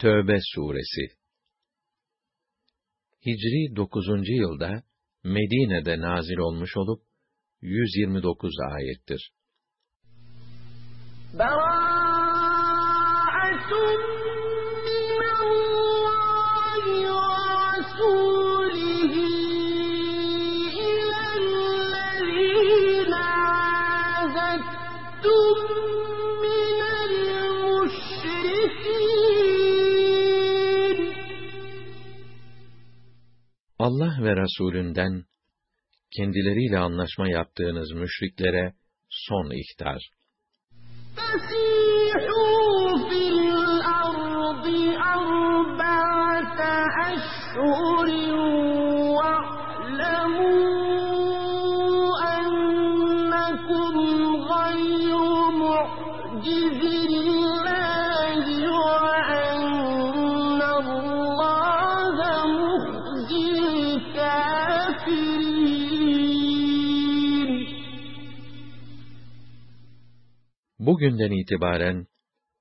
Tövbe suresi Hicri 9. yılda Medine'de nazil olmuş olup 129 ayettir. Allah ve Resulünden kendileriyle anlaşma yaptığınız müşriklere son ihtar. Bugünden itibaren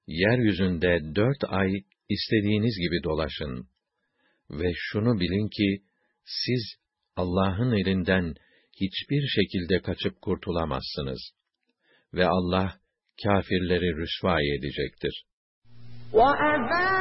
yeryüzünde dört ay istediğiniz gibi dolaşın ve şunu bilin ki siz Allah'ın elinden hiçbir şekilde kaçıp kurtulamazsınız ve Allah kâfirleri rüsva edecektir. وَأَذَانٌ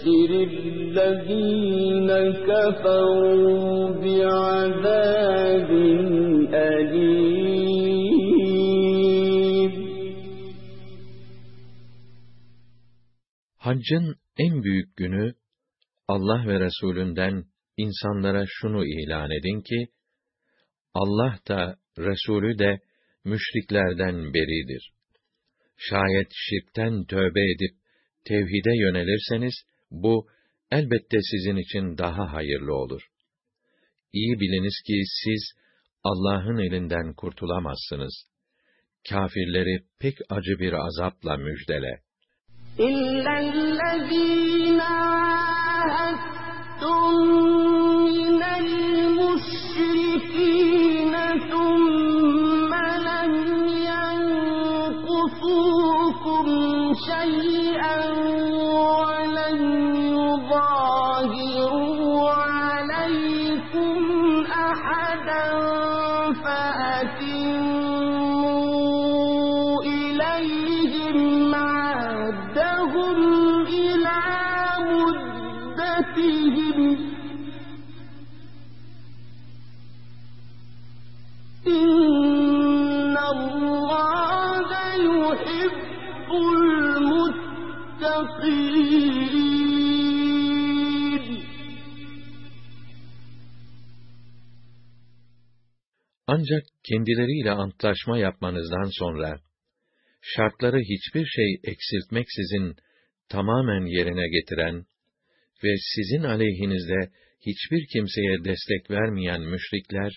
وبشر الذين كفروا بعذاب أليم Haccın en büyük günü Allah ve Resulünden insanlara şunu ilan edin ki Allah da Resulü de müşriklerden beridir. Şayet şirkten tövbe edip tevhide yönelirseniz bu elbette sizin için daha hayırlı olur. İyi biliniz ki siz Allah'ın elinden kurtulamazsınız. Kafirleri pek acı bir azapla müjdele. İllellezîne Ancak kendileriyle antlaşma yapmanızdan sonra, şartları hiçbir şey eksiltmeksizin tamamen yerine getiren ve sizin aleyhinizde hiçbir kimseye destek vermeyen müşrikler,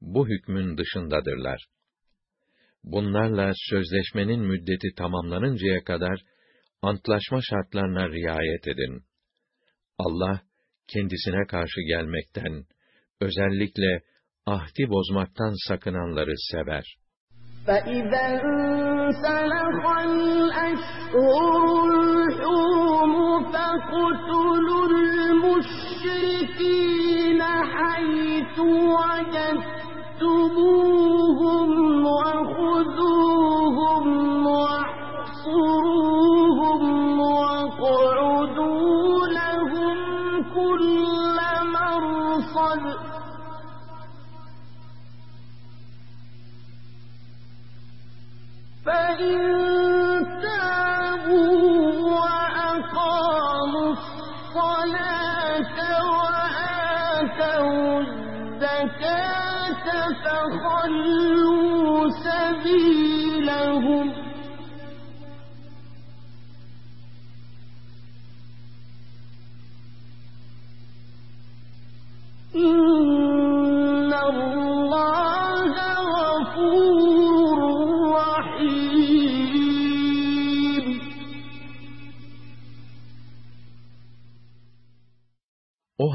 bu hükmün dışındadırlar. Bunlarla sözleşmenin müddeti tamamlanıncaya kadar, antlaşma şartlarına riayet edin. Allah, kendisine karşı gelmekten, özellikle ahdi bozmaktan sakınanları sever. فَإِذَا انسَلَخَ الْأَشْهُرُ الْحُرُمُ فَاقْتُلُوا الْمُشْرِكِينَ حَيْثُ وَجَدتُّمُوهُمْ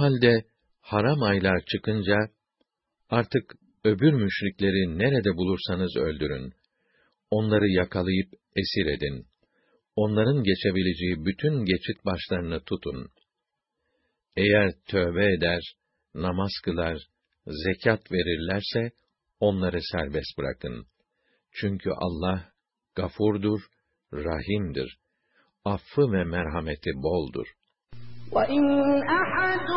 halde haram aylar çıkınca artık öbür müşrikleri nerede bulursanız öldürün. Onları yakalayıp esir edin. Onların geçebileceği bütün geçit başlarını tutun. Eğer tövbe eder, namaz kılar, zekat verirlerse onları serbest bırakın. Çünkü Allah gafurdur, rahimdir. Affı ve merhameti boldur. وَإِنْ أَحَدٌ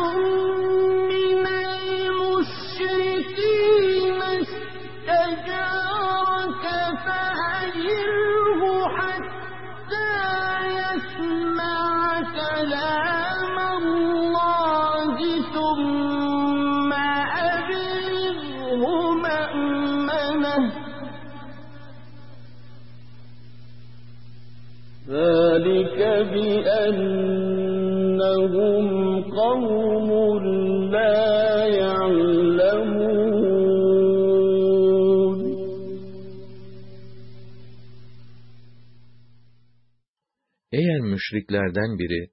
müşriklerden biri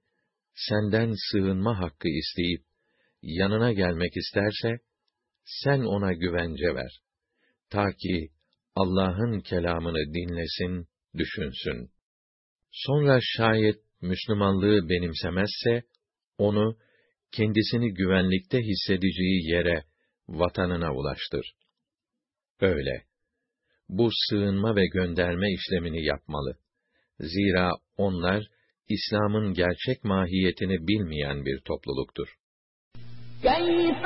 senden sığınma hakkı isteyip yanına gelmek isterse sen ona güvence ver. Ta ki Allah'ın kelamını dinlesin, düşünsün. Sonra şayet Müslümanlığı benimsemezse onu kendisini güvenlikte hissedeceği yere, vatanına ulaştır. Öyle. Bu sığınma ve gönderme işlemini yapmalı. Zira onlar İslam'ın gerçek mahiyetini bilmeyen bir topluluktur. كيف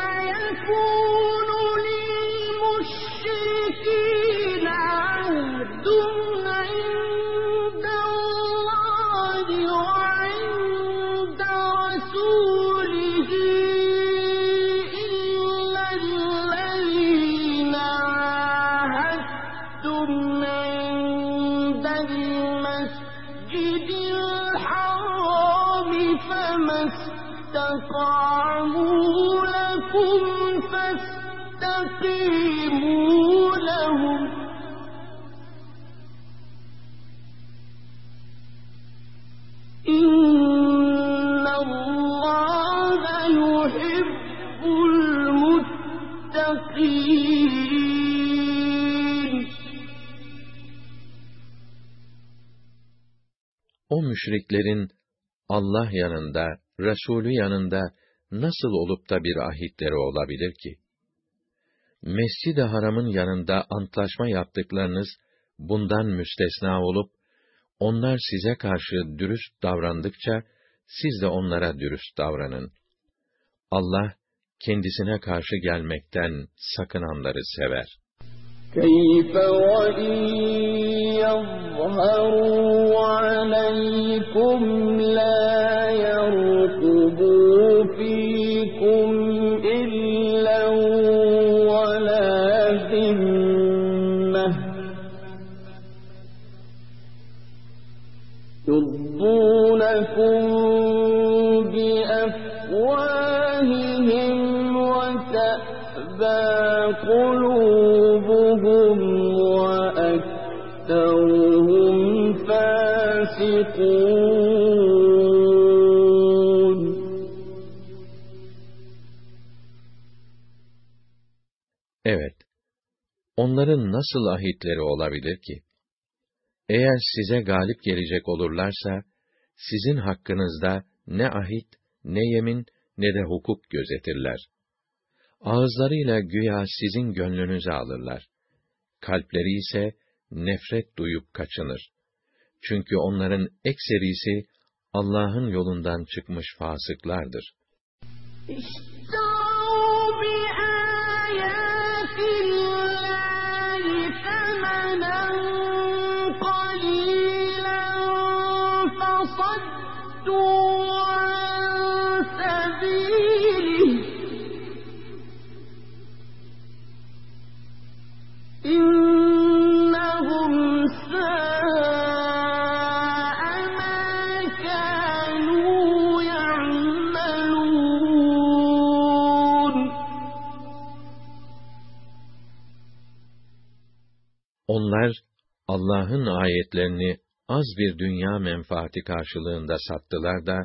müşriklerin Allah yanında, Resulü yanında nasıl olup da bir ahitleri olabilir ki? Mescid-i Haram'ın yanında antlaşma yaptıklarınız bundan müstesna olup onlar size karşı dürüst davrandıkça siz de onlara dürüst davranın. Allah kendisine karşı gelmekten sakınanları sever. كيف وإن يظهروا عليكم فاسقون Evet, onların nasıl ahitleri olabilir ki? Eğer size galip gelecek olurlarsa, sizin hakkınızda ne ahit, ne yemin, ne de hukuk gözetirler. Ağızlarıyla güya sizin gönlünüzü alırlar. Kalpleri ise nefret duyup kaçınır. Çünkü onların ekserisi Allah'ın yolundan çıkmış fasıklardır. اشتروا بآيات Allah'ın ayetlerini az bir dünya menfaati karşılığında sattılar da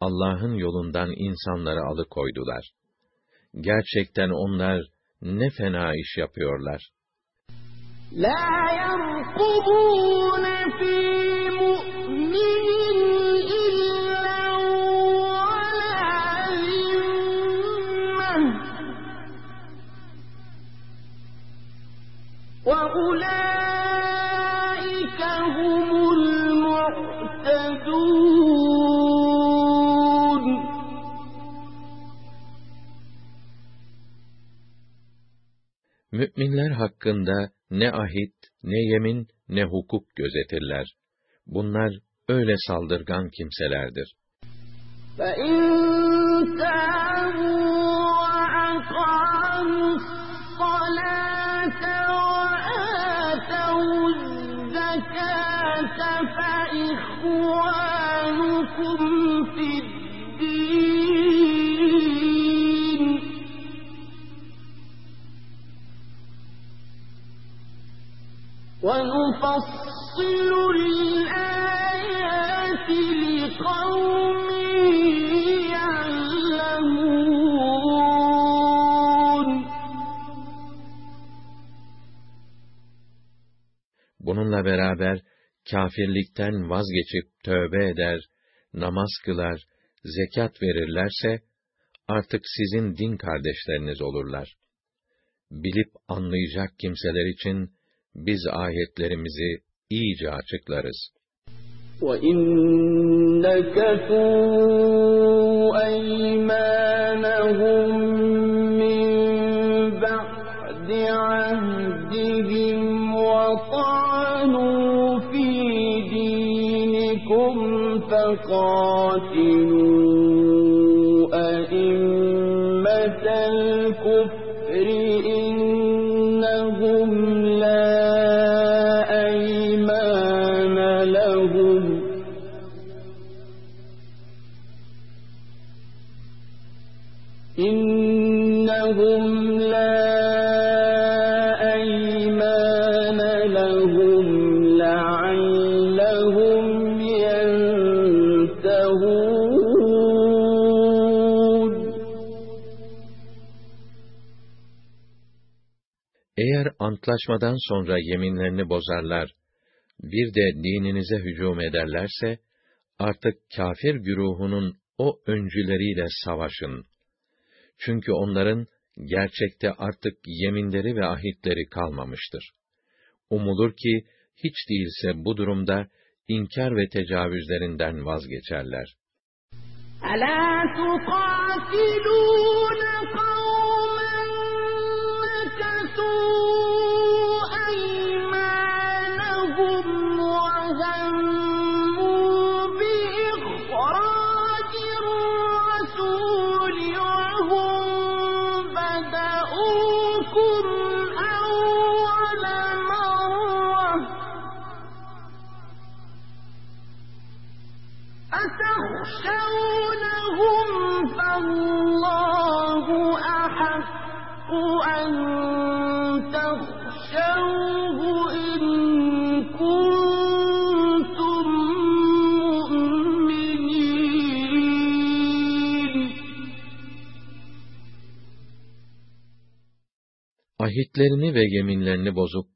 Allah'ın yolundan insanları alıkoydular. Gerçekten onlar ne fena iş yapıyorlar. لا يرقبون في مؤمن إلا ولا ذمة وأولئك Müminler hakkında ne ahit, ne yemin, ne hukuk gözetirler. Bunlar öyle saldırgan kimselerdir. فإن تابوا وأقاموا الصلاة وآتوا الزكاة فإخوانكم ونفصل الآيات لقوم يعلمون Bununla beraber kâfirlikten vazgeçip tövbe eder, namaz kılar, zekat verirlerse artık sizin din kardeşleriniz olurlar. Bilip anlayacak kimseler için biz ayetlerimizi iyice açıklarız. وَإِن نَكَثُوا أَيْمَانَهُم antlaşmadan sonra yeminlerini bozarlar, bir de dininize hücum ederlerse, artık kâfir güruhunun o öncüleriyle savaşın. Çünkü onların gerçekte artık yeminleri ve ahitleri kalmamıştır. Umulur ki, hiç değilse bu durumda inkar ve tecavüzlerinden vazgeçerler. ألا تقاتلون Ahitlerini ve yeminlerini bozup,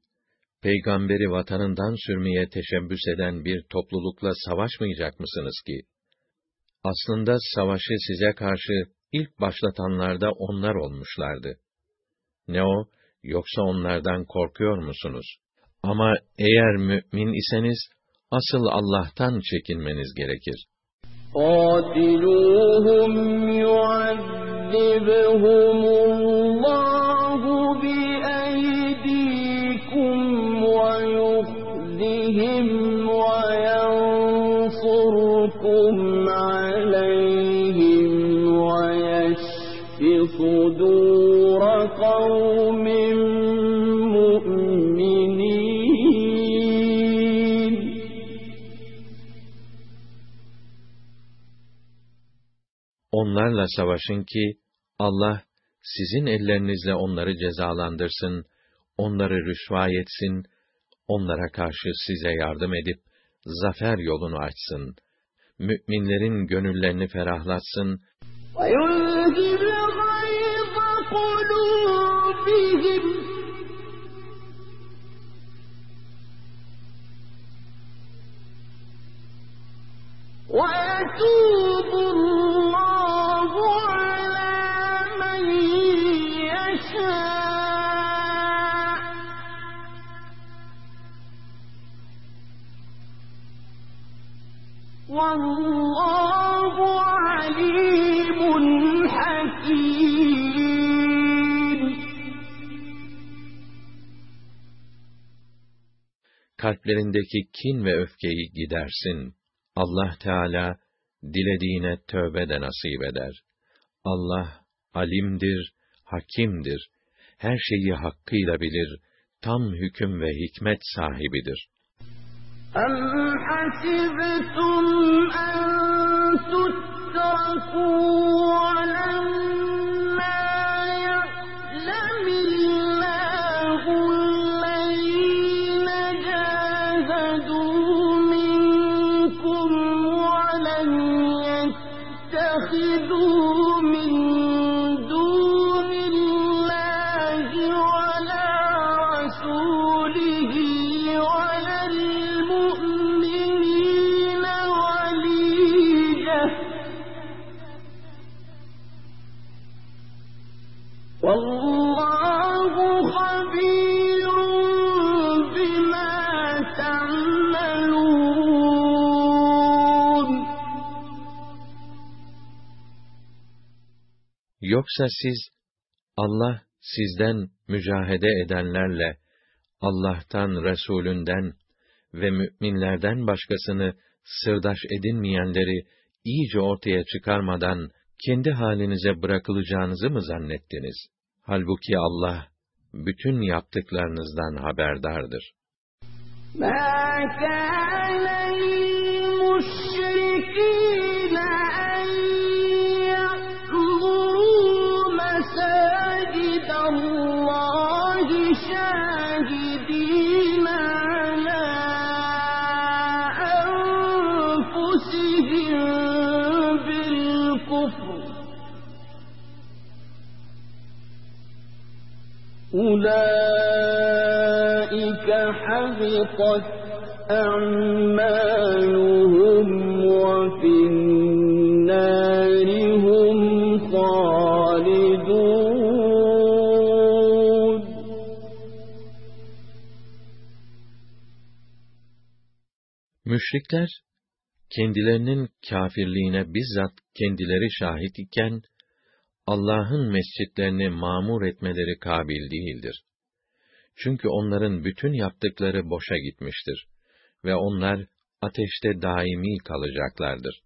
peygamberi vatanından sürmeye teşebbüs eden bir toplulukla savaşmayacak mısınız ki? Aslında savaşı size karşı ilk başlatanlar da onlar olmuşlardı. Ne o, yoksa onlardan korkuyor musunuz? Ama eğer mümin iseniz, asıl Allah'tan çekinmeniz gerekir. قاتلوهم يعذبهم Onlarla savaşın ki, Allah, sizin ellerinizle onları cezalandırsın, onları rüsva etsin, onlara karşı size yardım edip, zafer yolunu açsın müminlerin gönüllerini ferahlatsın ويذهب غيظ قلوبهم ويتوب kalplerindeki kin ve öfkeyi gidersin. Allah Teala dilediğine tövbe de nasip eder. Allah alimdir, hakimdir. Her şeyi hakkıyla bilir, tam hüküm ve hikmet sahibidir. أم حسبتم أن تتركوا ولما Yoksa siz, Allah sizden mücahede edenlerle, Allah'tan, Resulünden ve müminlerden başkasını sırdaş edinmeyenleri iyice ortaya çıkarmadan kendi halinize bırakılacağınızı mı zannettiniz? Halbuki Allah bütün yaptıklarınızdan haberdardır. ما أولئك حبطت أعمالهم وفي النار هم خالدون Müşrikler, kendilerinin kâfirliğine bizzat kendileri şahit iken, Allah'ın mescitlerini mamur etmeleri kabil değildir. Çünkü onların bütün yaptıkları boşa gitmiştir ve onlar ateşte daimi kalacaklardır.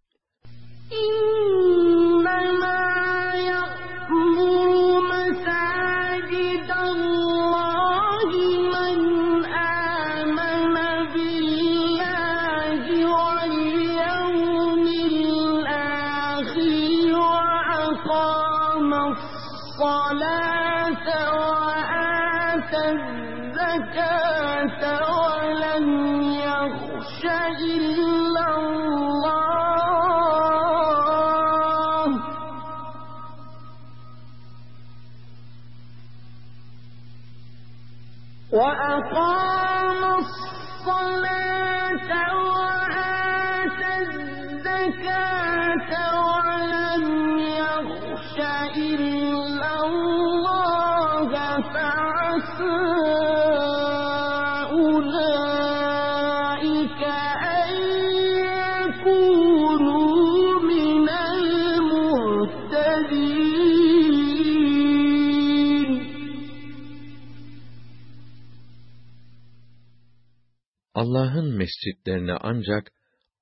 Allah'ın mescitlerini ancak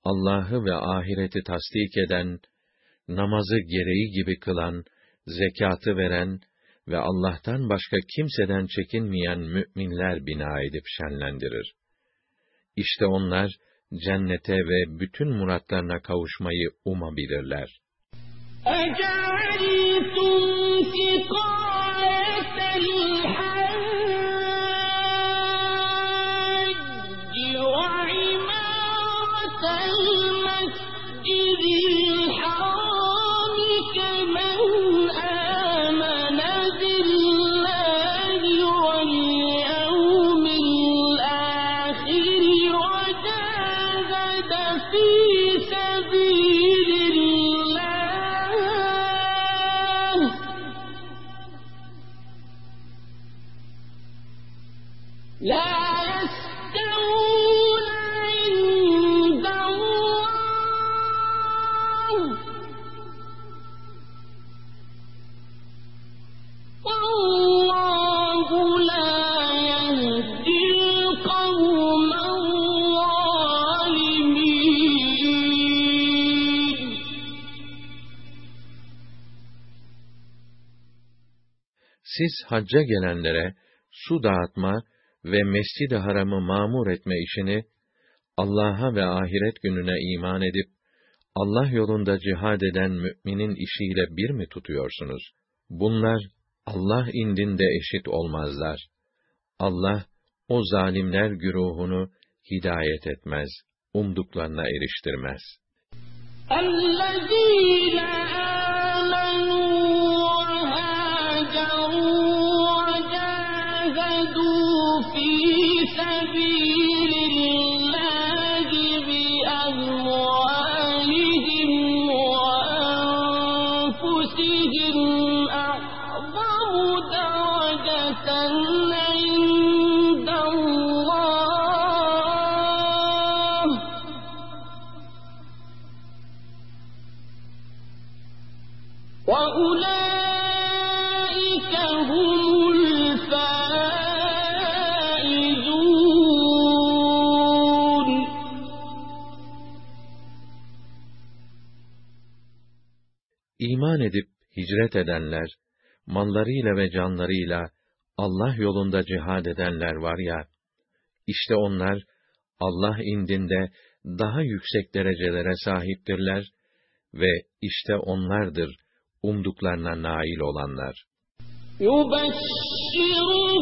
Allah'ı ve ahireti tasdik eden, namazı gereği gibi kılan, zekatı veren ve Allah'tan başka kimseden çekinmeyen müminler bina edip şenlendirir. İşte onlar cennete ve bütün muratlarına kavuşmayı umabilirler. أجعلتم Siz hacca gelenlere su dağıtma ve Mescid-i Haram'ı mamur etme işini Allah'a ve ahiret gününe iman edip Allah yolunda cihad eden müminin işiyle bir mi tutuyorsunuz? Bunlar Allah indinde eşit olmazlar. Allah o zalimler güruhunu hidayet etmez, umduklarına eriştirmez. الذين في سبيل İman edip hicret edenler, mallarıyla ve canlarıyla Allah yolunda cihad edenler var ya, işte onlar Allah indinde daha yüksek derecelere sahiptirler ve işte onlardır umduklarına nail olanlar. يبشرهم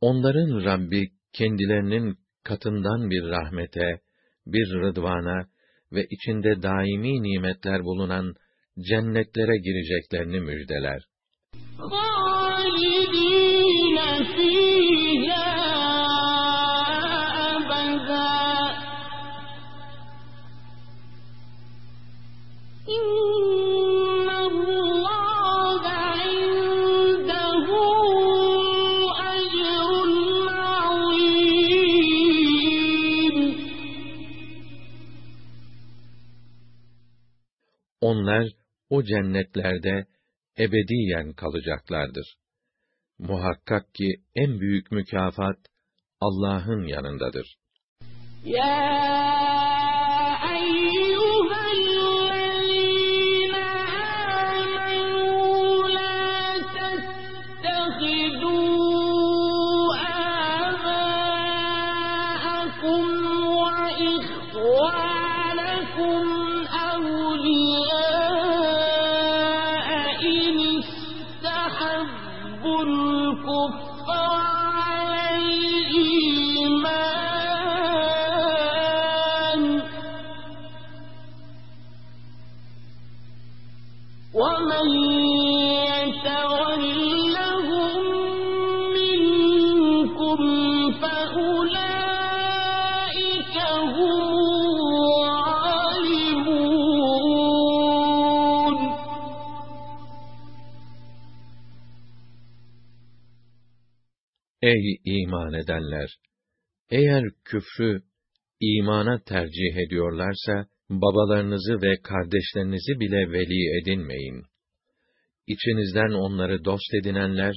Onların Rabbi kendilerinin katından bir rahmete, bir rıdvana ve içinde daimi nimetler bulunan cennetlere gireceklerini müjdeler. Onlar o cennetlerde ebediyen kalacaklardır. Muhakkak ki en büyük mükafat Allah'ın yanındadır. يا Ey iman edenler! Eğer küfrü imana tercih ediyorlarsa, babalarınızı ve kardeşlerinizi bile veli edinmeyin. İçinizden onları dost edinenler,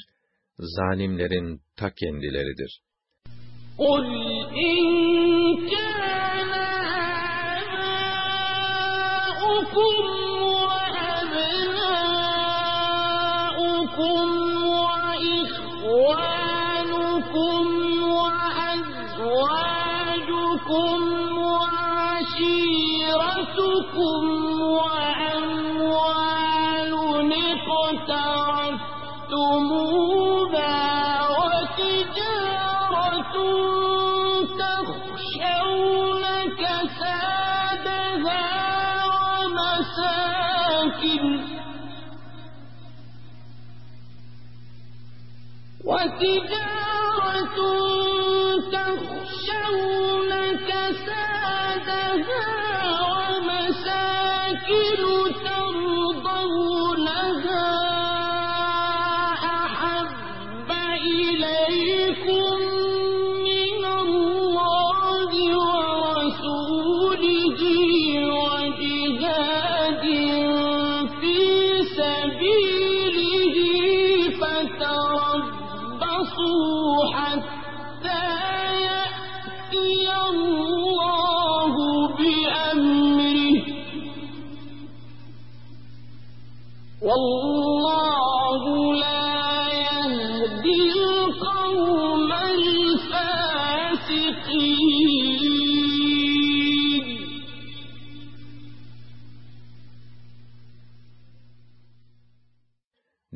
zalimlerin ta kendileridir. قل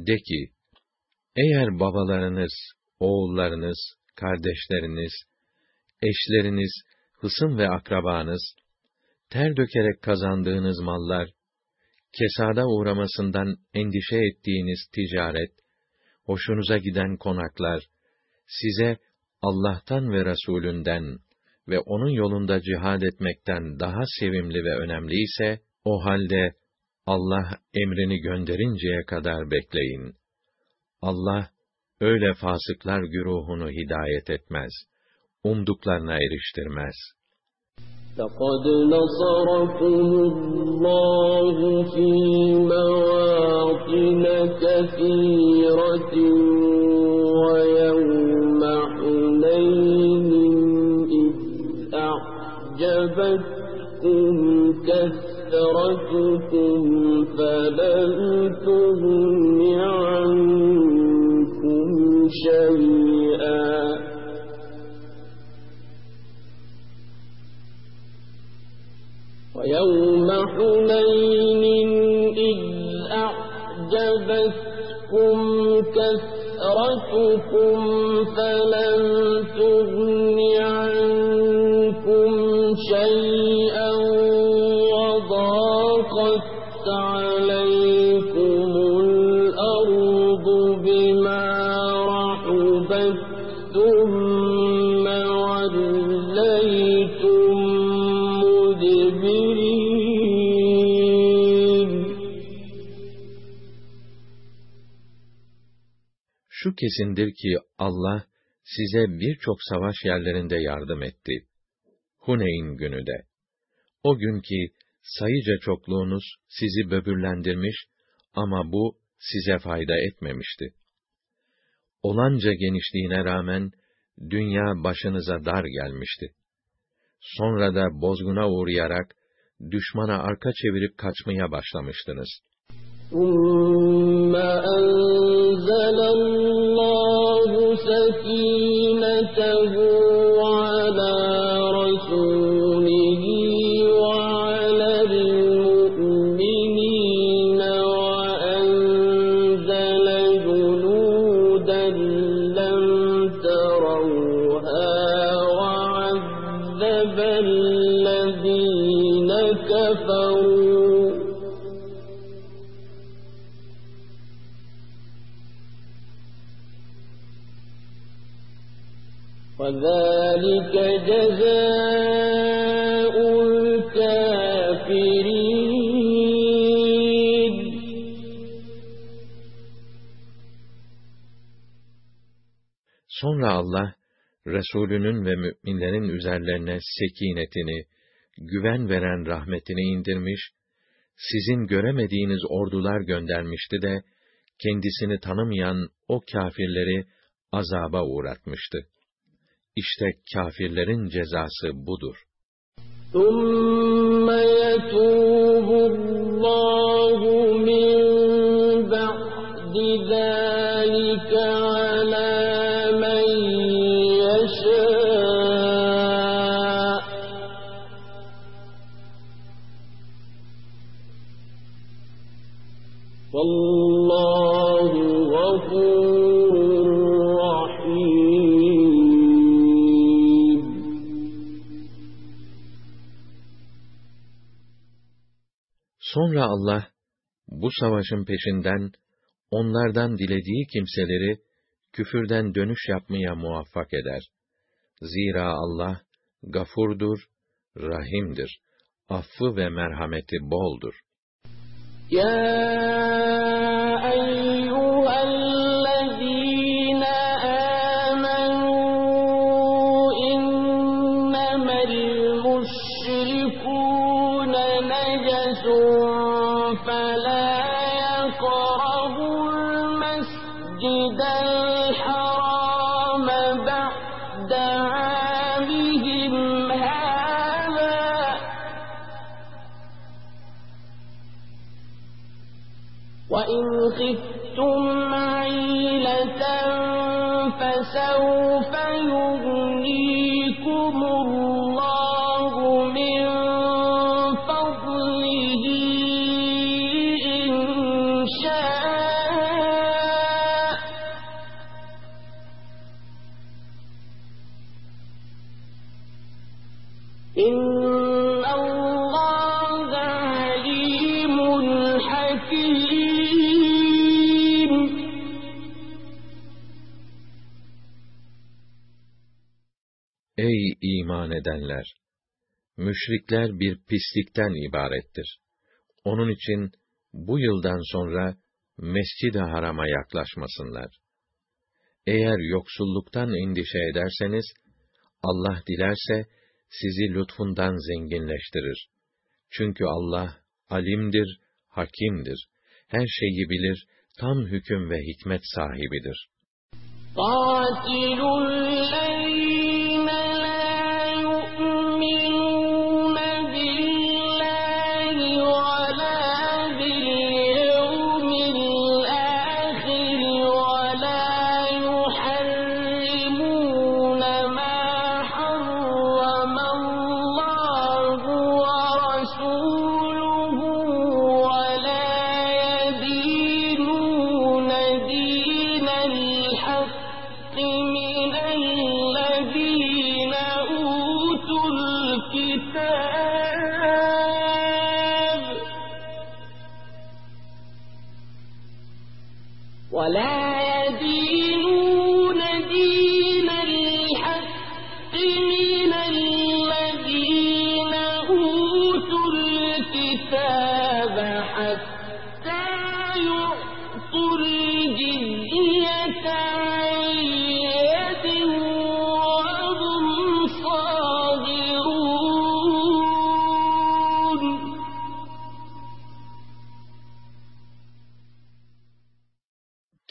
De ki, eğer babalarınız, oğullarınız, kardeşleriniz, eşleriniz, hısım ve akrabanız, ter dökerek kazandığınız mallar, kesada uğramasından endişe ettiğiniz ticaret, hoşunuza giden konaklar, size Allah'tan ve Resulünden ve onun yolunda cihad etmekten daha sevimli ve önemli ise, o halde Allah emrini gönderinceye kadar bekleyin. Allah öyle fasıklar güruhunu hidayet etmez. Umduklarına eriştirmez. لقد نصركم الله في مواطن كثيرة تركتم فلم تغن عنكم شيئا ويوم حنين إذ أعجبتكم كثرتكم فلم تغن kesindir ki Allah size birçok savaş yerlerinde yardım etti. Huneyn günü de. O gün ki sayıca çokluğunuz sizi böbürlendirmiş ama bu size fayda etmemişti. Olanca genişliğine rağmen dünya başınıza dar gelmişti. Sonra da bozguna uğrayarak düşmana arka çevirip kaçmaya başlamıştınız. ثم أنزل الله في وذلك جزاء الكافرين Sonra Allah, Resulünün ve müminlerin üzerlerine sekinetini, güven veren rahmetini indirmiş, sizin göremediğiniz ordular göndermişti de, kendisini tanımayan o kâfirleri azaba uğratmıştı. İşte kâfirlerin cezası budur. ثم يتوب الله من Sonra Allah, bu savaşın peşinden, onlardan dilediği kimseleri, küfürden dönüş yapmaya muvaffak eder. Zira Allah gafurdur, rahimdir. Affı ve merhameti boldur. يا edenler! Müşrikler bir pislikten ibarettir. Onun için bu yıldan sonra Mescid-i Haram'a yaklaşmasınlar. Eğer yoksulluktan endişe ederseniz, Allah dilerse sizi lütfundan zenginleştirir. Çünkü Allah alimdir, hakimdir. Her şeyi bilir, tam hüküm ve hikmet sahibidir. قاتلوا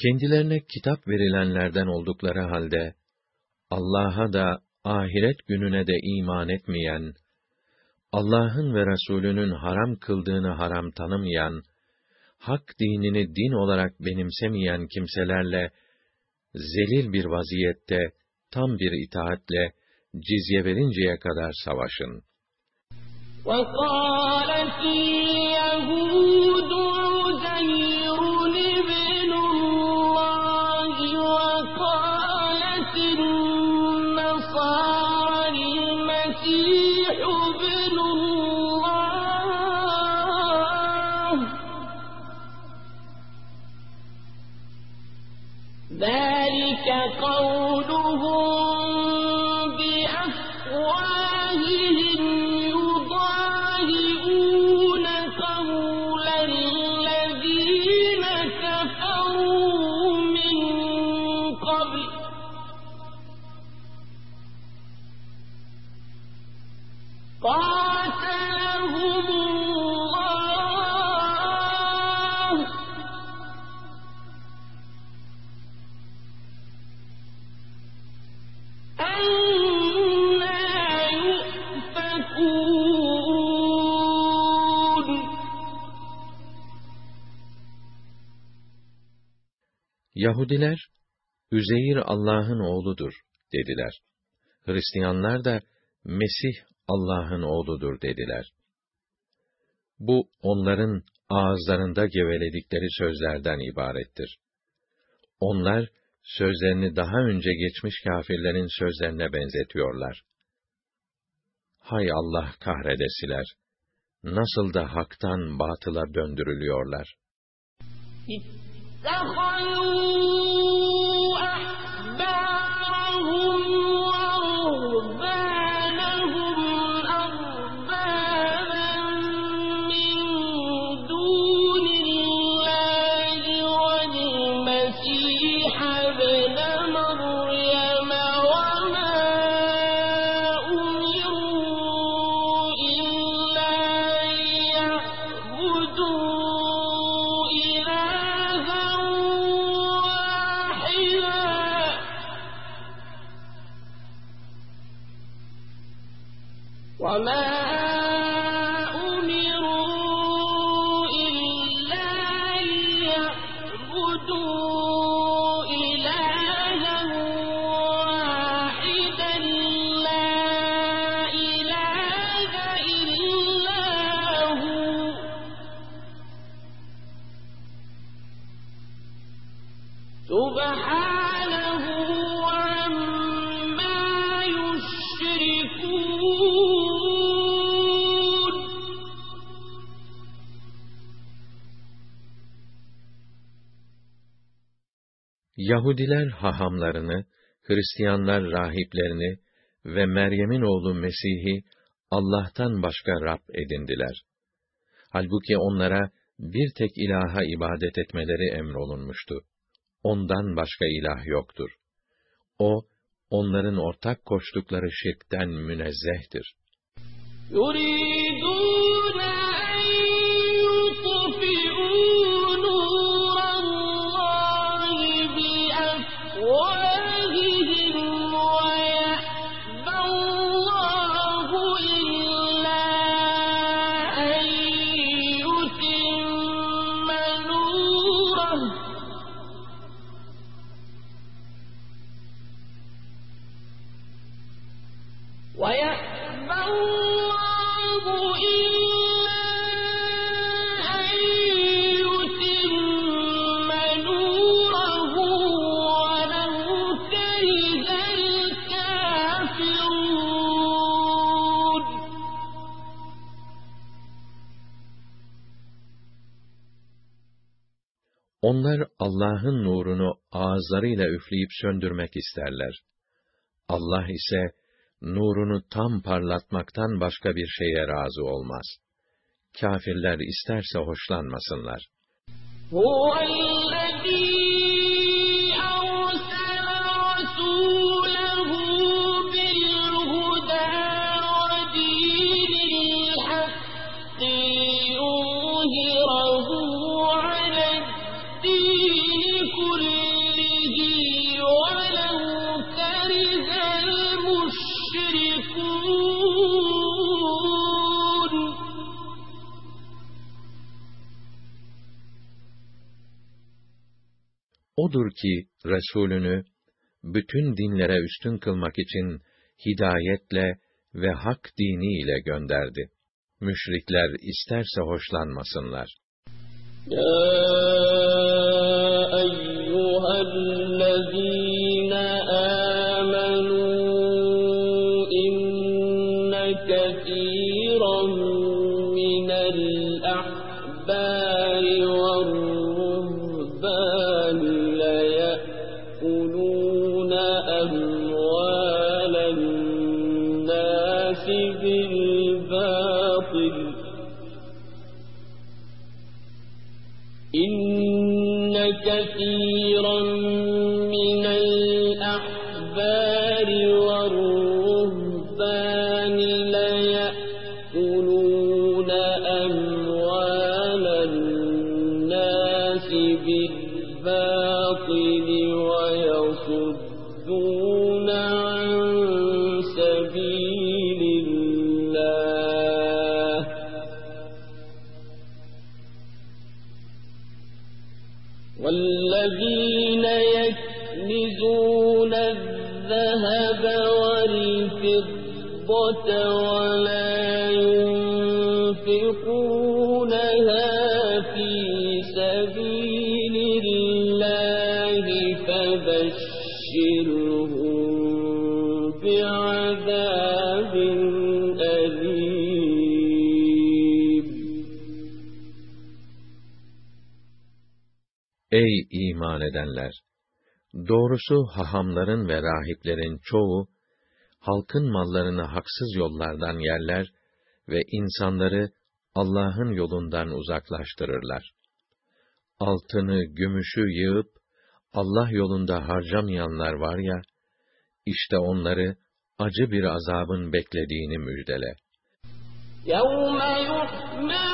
Kendilerine kitap verilenlerden oldukları halde, Allah'a da ahiret gününe de iman etmeyen, Allah'ın ve Resulünün haram kıldığını haram tanımayan, hak dinini din olarak benimsemeyen kimselerle, zelil bir vaziyette, tam bir itaatle, cizye verinceye kadar savaşın. وقالت اليهود النصارى المسيح Yahudiler, Üzeyir Allah'ın oğludur, dediler. Hristiyanlar da, Mesih Allah'ın oğludur, dediler. Bu, onların ağızlarında geveledikleri sözlerden ibarettir. Onlar, sözlerini daha önce geçmiş kâfirlerin sözlerine benzetiyorlar. Hay Allah kahredesiler! Nasıl da haktan batıla döndürülüyorlar! İttakayû Yahudiler hahamlarını, Hristiyanlar rahiplerini ve Meryem'in oğlu Mesih'i Allah'tan başka Rab edindiler. Halbuki onlara bir tek ilaha ibadet etmeleri emrolunmuştu. Ondan başka ilah yoktur. O, onların ortak koştukları şirkten münezzehtir. يريدون Onlar Allah'ın nurunu ağızlarıyla üfleyip söndürmek isterler. Allah ise nurunu tam parlatmaktan başka bir şeye razı olmaz. Kafirler isterse hoşlanmasınlar. odur ki Resulünü bütün dinlere üstün kılmak için hidayetle ve hak dini ile gönderdi. Müşrikler isterse hoşlanmasınlar. Ya eyyühellezî Doğrusu hahamların ve rahiplerin çoğu, halkın mallarını haksız yollardan yerler ve insanları Allah'ın yolundan uzaklaştırırlar. Altını, gümüşü yığıp, Allah yolunda harcamayanlar var ya, işte onları acı bir azabın beklediğini müjdele. يَوْمَ يُحْمَى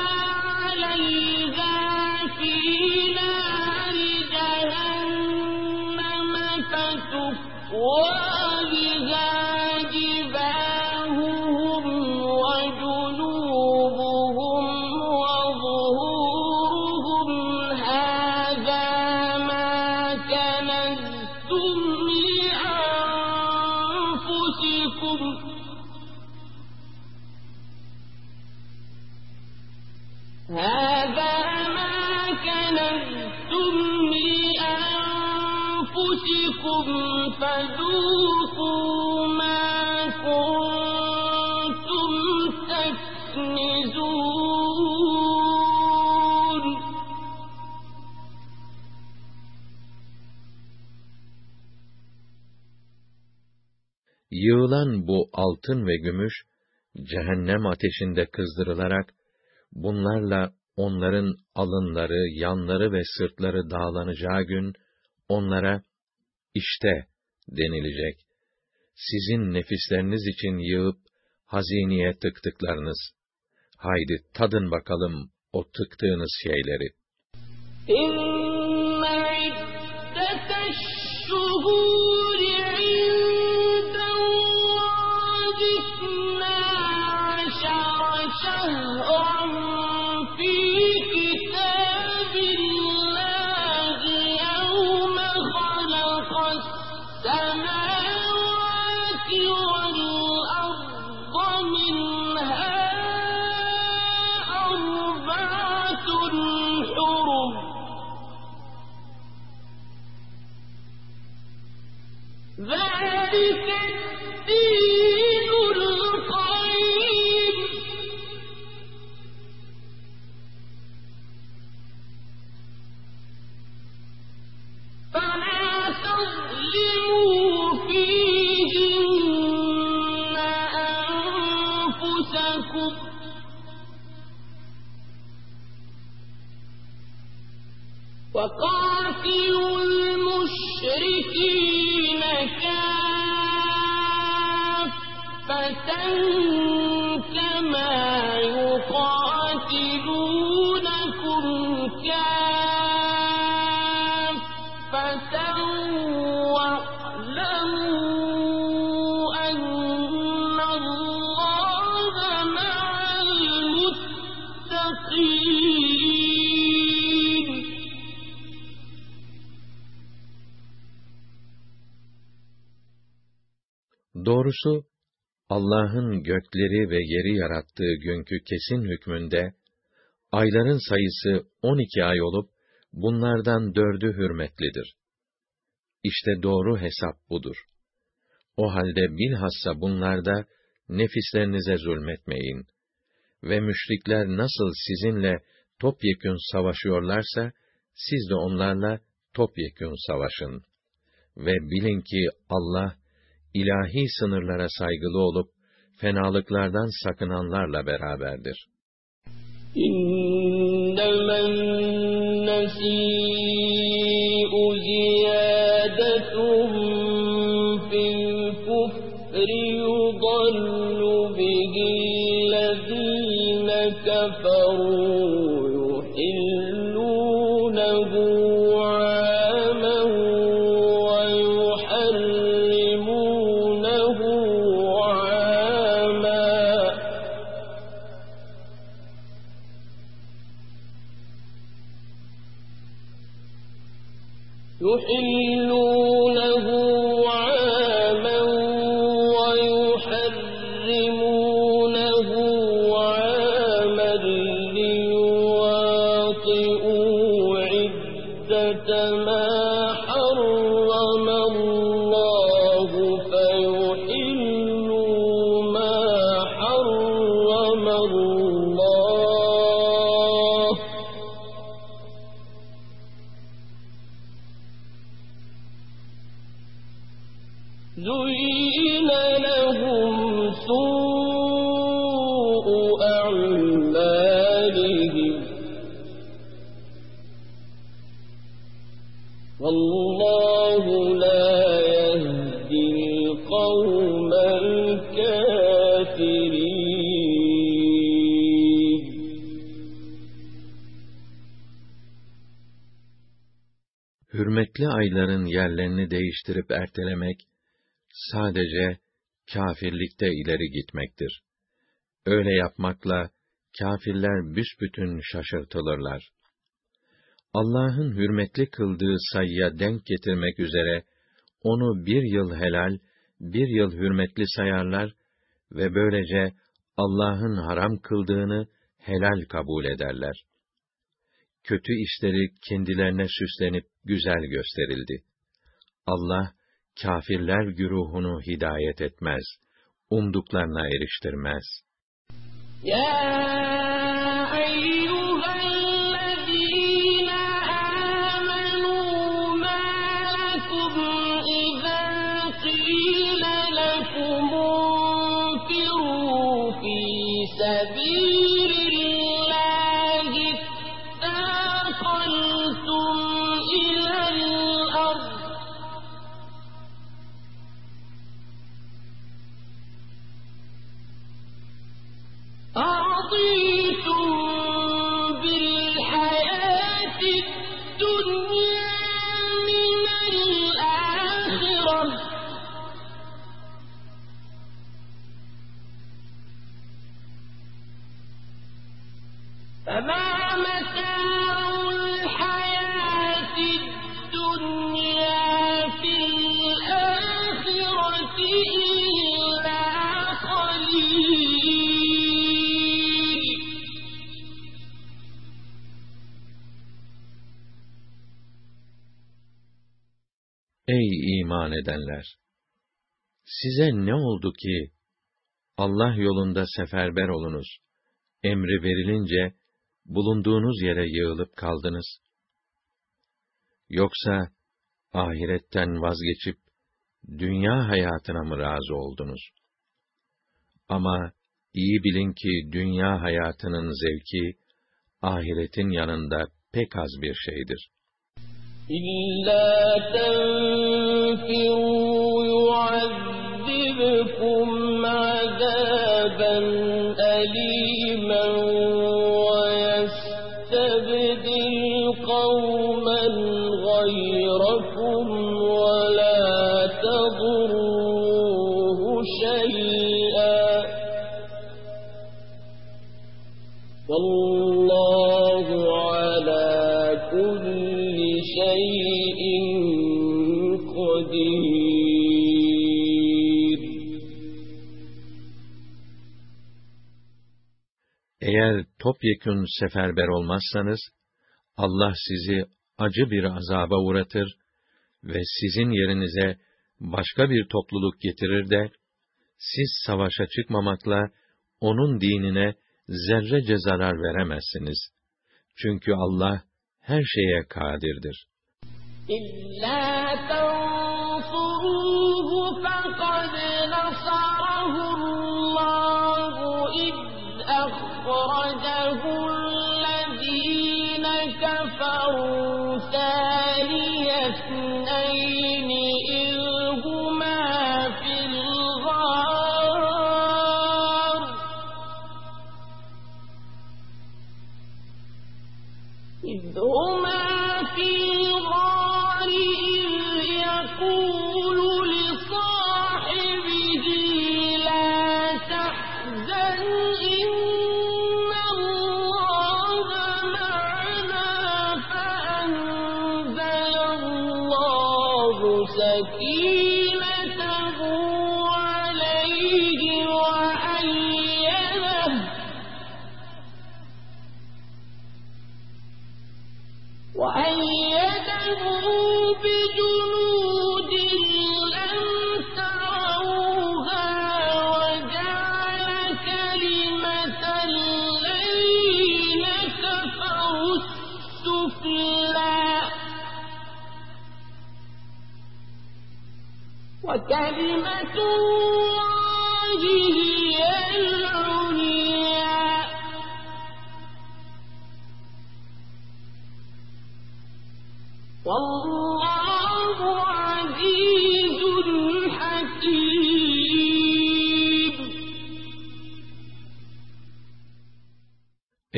altın ve gümüş, cehennem ateşinde kızdırılarak, bunlarla onların alınları, yanları ve sırtları dağlanacağı gün, onlara, işte denilecek. Sizin nefisleriniz için yığıp, hazineye tıktıklarınız. Haydi tadın bakalım o tıktığınız şeyleri. وَقَاتِلُوا الْمُشْرِكِينَ كَافَّةً Doğrusu, Allah'ın gökleri ve yeri yarattığı günkü kesin hükmünde, ayların sayısı on iki ay olup, bunlardan dördü hürmetlidir. İşte doğru hesap budur. O halde bilhassa bunlarda nefislerinize zulmetmeyin. Ve müşrikler nasıl sizinle topyekün savaşıyorlarsa, siz de onlarla topyekün savaşın. Ve bilin ki Allah, ilahi sınırlara saygılı olup fenalıklardan sakınanlarla beraberdir. İnnemen ayların yerlerini değiştirip ertelemek, sadece kâfirlikte ileri gitmektir. Öyle yapmakla, kâfirler büsbütün şaşırtılırlar. Allah'ın hürmetli kıldığı sayıya denk getirmek üzere, onu bir yıl helal, bir yıl hürmetli sayarlar ve böylece Allah'ın haram kıldığını helal kabul ederler. Kötü işleri kendilerine süslenip güzel gösterildi. Allah, kâfirler güruhunu hidayet etmez, umduklarına eriştirmez. Ya iman edenler! Size ne oldu ki, Allah yolunda seferber olunuz, emri verilince, bulunduğunuz yere yığılıp kaldınız? Yoksa, ahiretten vazgeçip, dünya hayatına mı razı oldunuz? Ama, iyi bilin ki, dünya hayatının zevki, ahiretin yanında pek az bir şeydir. إلا تنفروا يعذبكم topyekün seferber olmazsanız, Allah sizi acı bir azaba uğratır ve sizin yerinize başka bir topluluk getirir de, siz savaşa çıkmamakla, onun dinine zerrece zarar veremezsiniz. Çünkü Allah, her şeye kadirdir. İlla fekad الله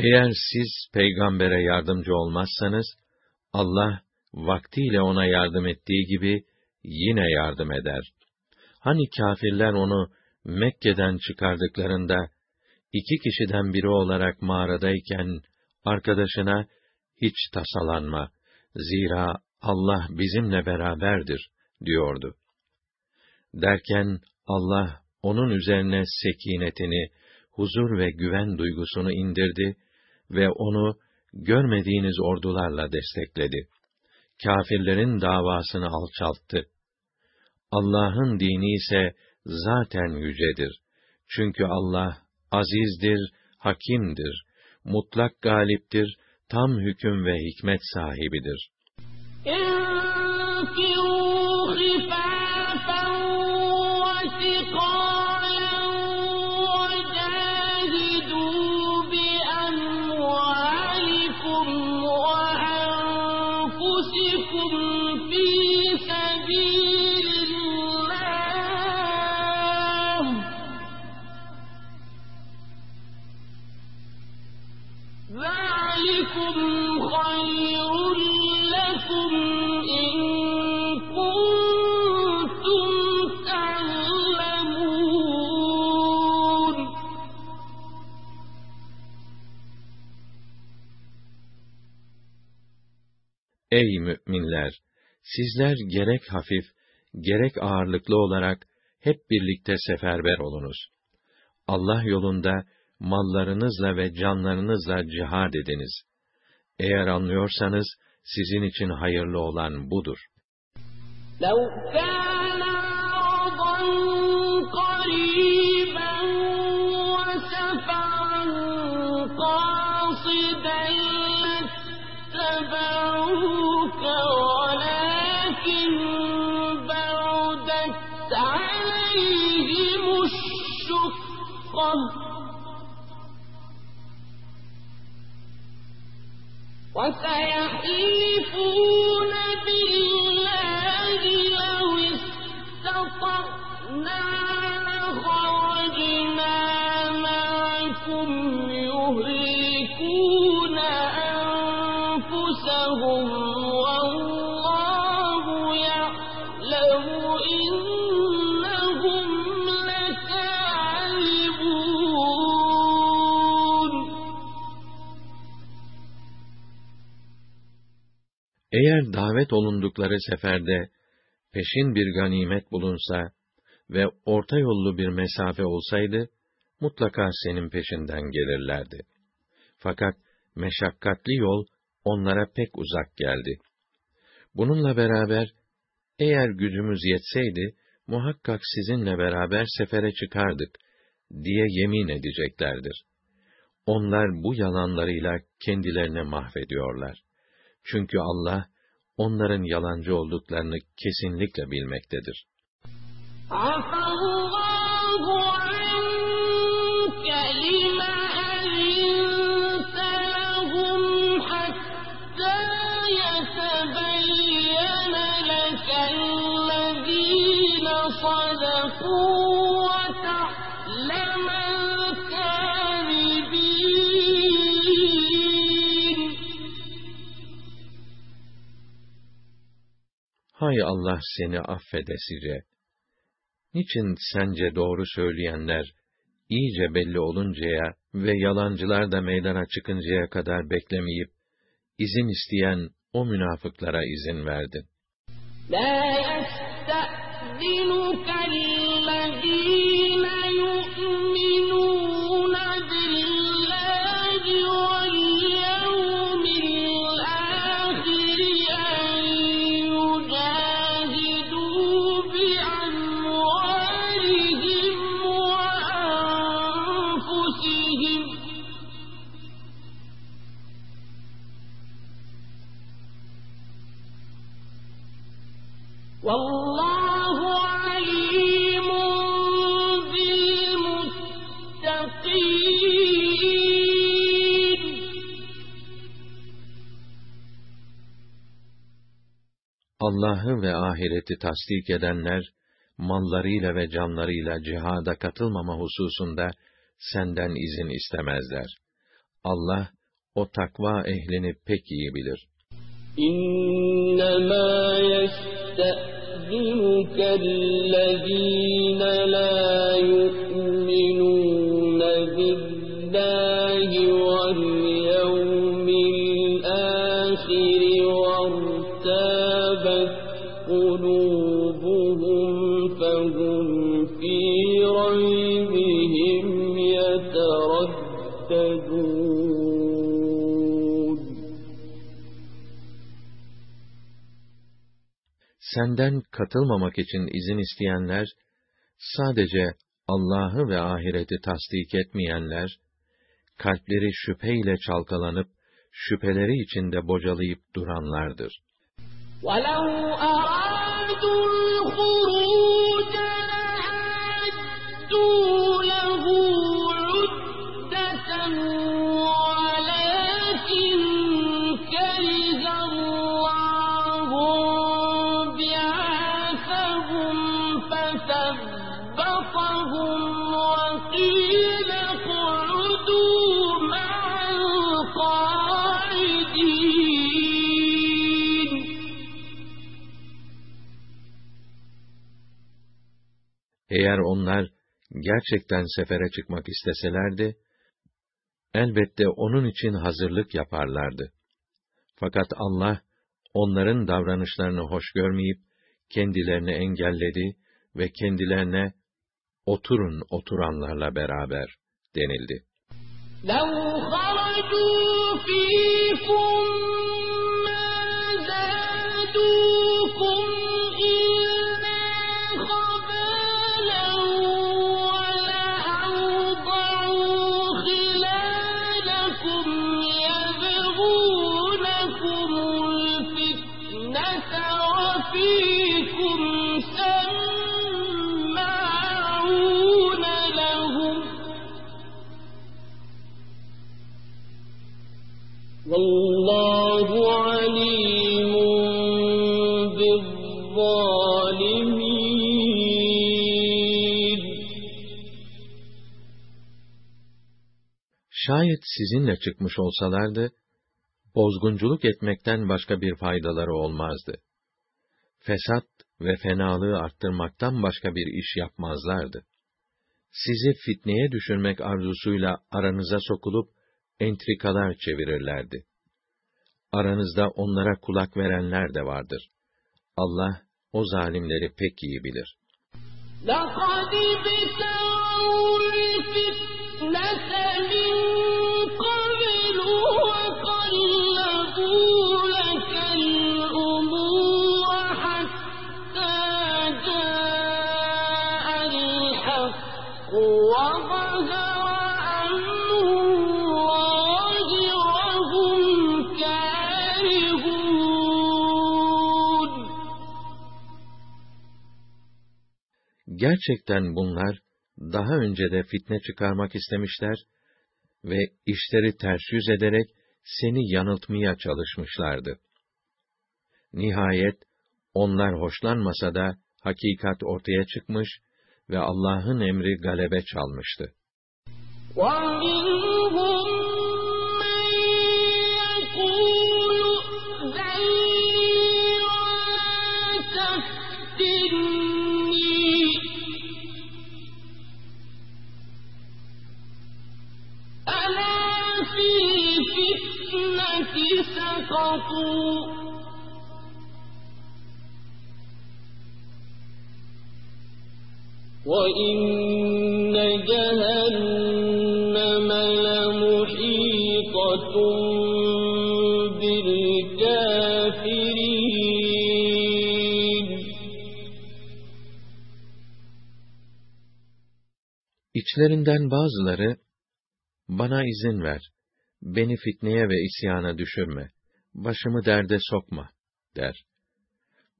Eğer siz peygambere yardımcı olmazsanız, Allah vaktiyle ona yardım ettiği gibi yine yardım eder. Hani kâfirler onu Mekke'den çıkardıklarında iki kişiden biri olarak mağaradayken arkadaşına hiç tasalanma. Zira Allah bizimle beraberdir diyordu. Derken Allah onun üzerine sekinetini, huzur ve güven duygusunu indirdi ve onu görmediğiniz ordularla destekledi. Kâfirlerin davasını alçalttı. Allah'ın dini ise zaten yücedir. Çünkü Allah azizdir, hakimdir, mutlak galiptir, tam hüküm ve hikmet sahibidir. Ey müminler! Sizler gerek hafif, gerek ağırlıklı olarak hep birlikte seferber olunuz. Allah yolunda mallarınızla ve canlarınızla cihad ediniz. Eğer anlıyorsanız sizin için hayırlı olan budur. لو وسيحلفون بالله لو استطعنا لخرجنا معكم Eğer davet olundukları seferde peşin bir ganimet bulunsa ve orta yollu bir mesafe olsaydı, mutlaka senin peşinden gelirlerdi. Fakat meşakkatli yol onlara pek uzak geldi. Bununla beraber, eğer gücümüz yetseydi, muhakkak sizinle beraber sefere çıkardık, diye yemin edeceklerdir. Onlar bu yalanlarıyla kendilerini mahvediyorlar. Çünkü Allah onların yalancı olduklarını kesinlikle bilmektedir. Aferin. Hay Allah seni affedesice. Niçin sence doğru söyleyenler iyice belli oluncaya ve yalancılar da meydana çıkıncaya kadar beklemeyip izin isteyen o münafıklara izin verdin? لا Allah'ı ve ahireti tasdik edenler, mallarıyla ve canlarıyla cihada katılmama hususunda senden izin istemezler. Allah, o takva ehlini pek iyi bilir. إنما يستأذنك الذين لا Senden katılmamak için izin isteyenler, sadece Allah'ı ve ahireti tasdik etmeyenler, kalpleri şüpheyle çalkalanıp, şüpheleri içinde bocalayıp duranlardır. ولو أرادوا Eğer onlar gerçekten sefere çıkmak isteselerdi, elbette onun için hazırlık yaparlardı. Fakat Allah, onların davranışlarını hoş görmeyip, kendilerini engelledi ve kendilerine, oturun oturanlarla beraber denildi. لو خرجوا فيكم Şayet sizinle çıkmış olsalardı, bozgunculuk etmekten başka bir faydaları olmazdı. Fesat ve fenalığı arttırmaktan başka bir iş yapmazlardı. Sizi fitneye düşürmek arzusuyla aranıza sokulup, entrikalar çevirirlerdi. Aranızda onlara kulak verenler de vardır. Allah, o zalimleri pek iyi bilir. لقد ابتغوا الفتنة Gerçekten bunlar, daha önce de fitne çıkarmak istemişler ve işleri ters yüz ederek seni yanıltmaya çalışmışlardı. Nihayet, onlar hoşlanmasa da hakikat ortaya çıkmış ve Allah'ın emri galebe çalmıştı. ومنهم سقطوا وإن جهنم لمحيطة بالكافرين İçlerinden bazıları, bana izin ver, beni fitneye ve isyana düşürme, başımı derde sokma, der.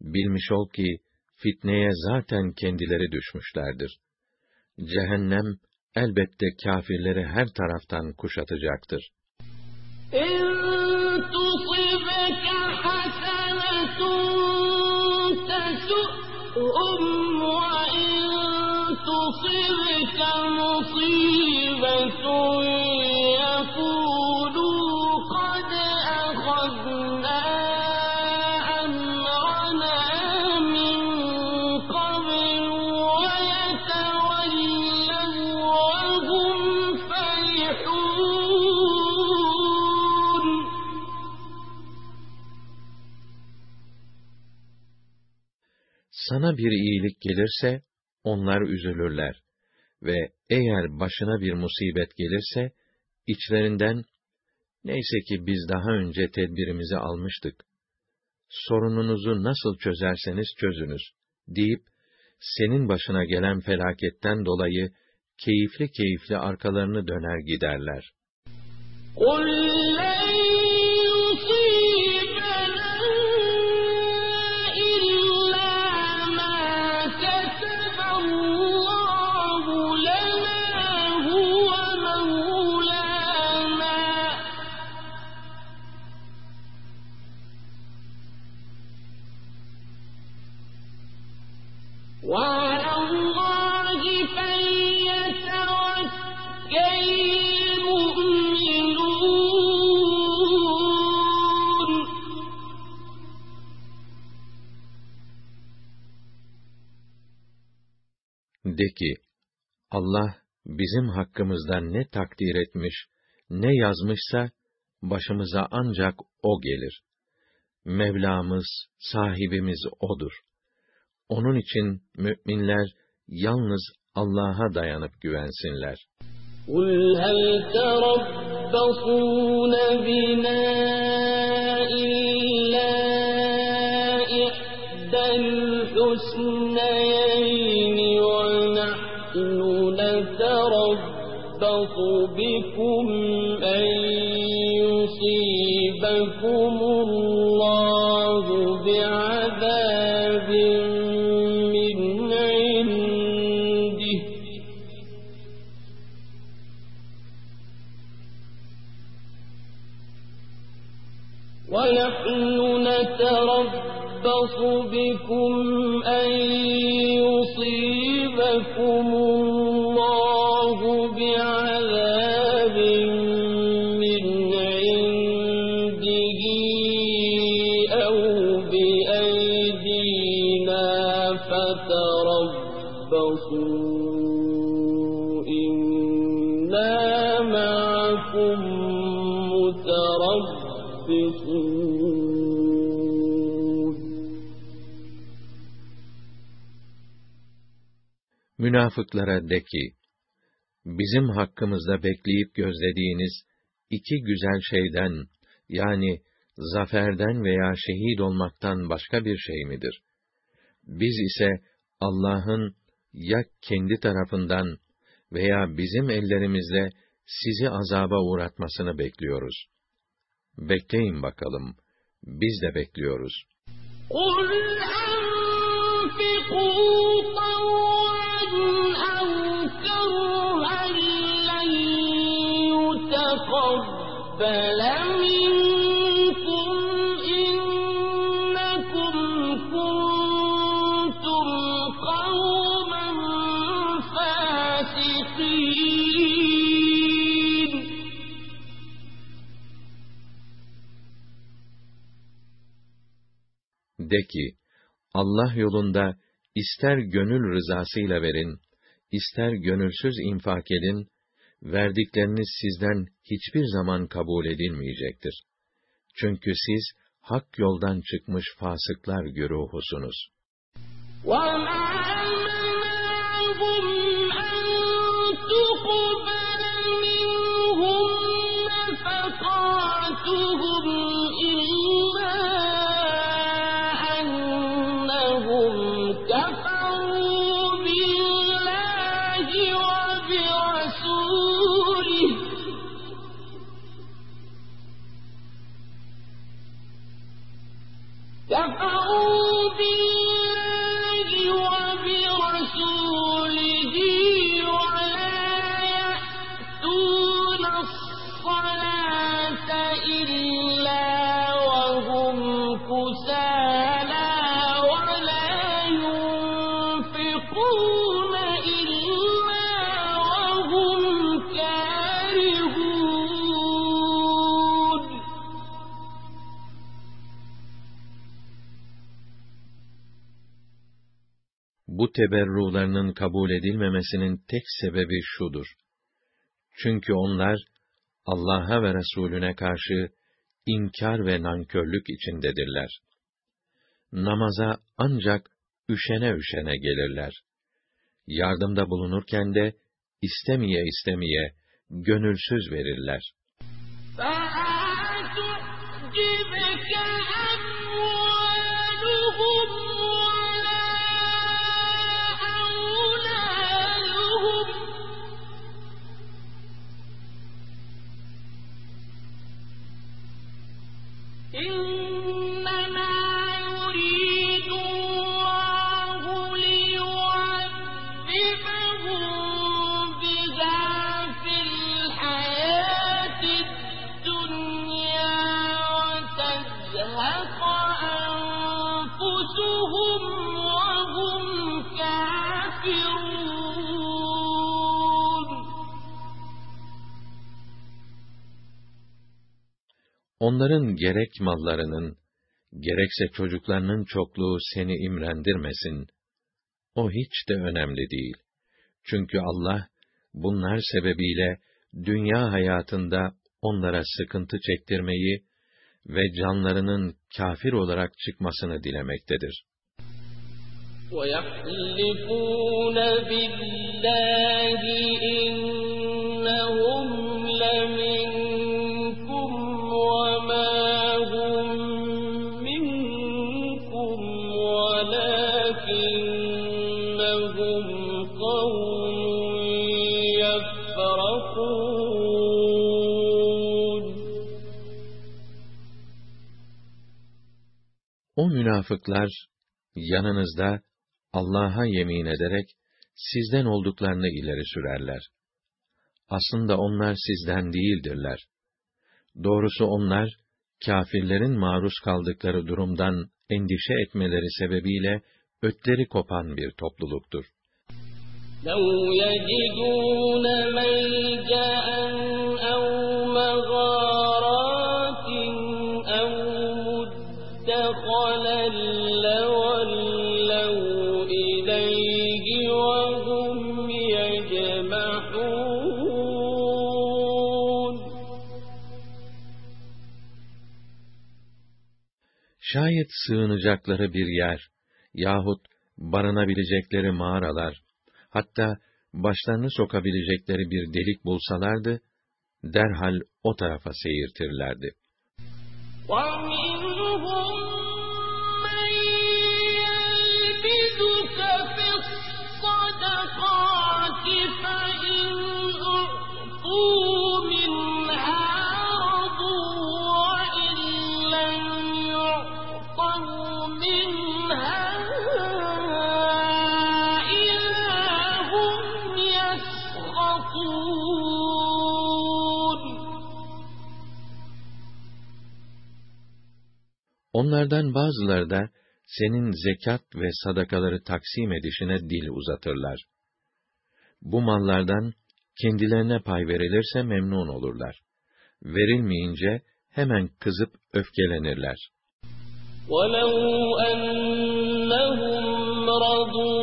Bilmiş ol ki, fitneye zaten kendileri düşmüşlerdir. Cehennem, elbette kâfirleri her taraftan kuşatacaktır. إن تصبك حسنة تسؤهم وإن تصبك مصيبة sana bir iyilik gelirse, onlar üzülürler ve eğer başına bir musibet gelirse, içlerinden, neyse ki biz daha önce tedbirimizi almıştık, sorununuzu nasıl çözerseniz çözünüz, deyip, senin başına gelen felaketten dolayı, keyifli keyifli arkalarını döner giderler. قل De ki, Allah bizim hakkımızda ne takdir etmiş, ne yazmışsa, başımıza ancak O gelir. Mevlamız, sahibimiz O'dur. Onun için müminler yalnız Allah'a dayanıp güvensinler. قل هل تربصون بنا بكم أن Münafıklara de ki, bizim hakkımızda bekleyip gözlediğiniz iki güzel şeyden, yani zaferden veya şehit olmaktan başka bir şey midir? Biz ise Allah'ın ya kendi tarafından veya bizim ellerimizle sizi azaba uğratmasını bekliyoruz. Bekleyin bakalım, biz de bekliyoruz. قل De ki, Allah yolunda ister gönül rızasıyla verin, ister gönülsüz infak edin, verdikleriniz sizden hiçbir zaman kabul edilmeyecektir. Çünkü siz hak yoldan çıkmış fasıklar güruhusunuz. وما Bu teberrularının kabul edilmemesinin tek sebebi şudur. Çünkü onlar Allah'a ve Resulüne karşı inkar ve nankörlük içindedirler. Namaza ancak üşene üşene gelirler. Yardımda bulunurken de istemeye istemeye gönülsüz verirler. إن Onların gerek mallarının, gerekse çocuklarının çokluğu seni imrendirmesin. O hiç de önemli değil. Çünkü Allah, bunlar sebebiyle dünya hayatında onlara sıkıntı çektirmeyi ve canlarının kafir olarak çıkmasını dilemektedir. ويحلفون بالله إنهم münafıklar, yanınızda Allah'a yemin ederek, sizden olduklarını ileri sürerler. Aslında onlar sizden değildirler. Doğrusu onlar, kâfirlerin maruz kaldıkları durumdan endişe etmeleri sebebiyle ötleri kopan bir topluluktur. لو يجدون ملجأ Şayet sığınacakları bir yer yahut barınabilecekleri mağaralar, hatta başlarını sokabilecekleri bir delik bulsalardı, derhal o tarafa seyirtirlerdi. وَمِنْهُم Onlardan bazıları da senin zekat ve sadakaları taksim edişine dil uzatırlar. Bu mallardan kendilerine pay verilirse memnun olurlar. Verilmeyince hemen kızıp öfkelenirler. ولو أنهم رضوا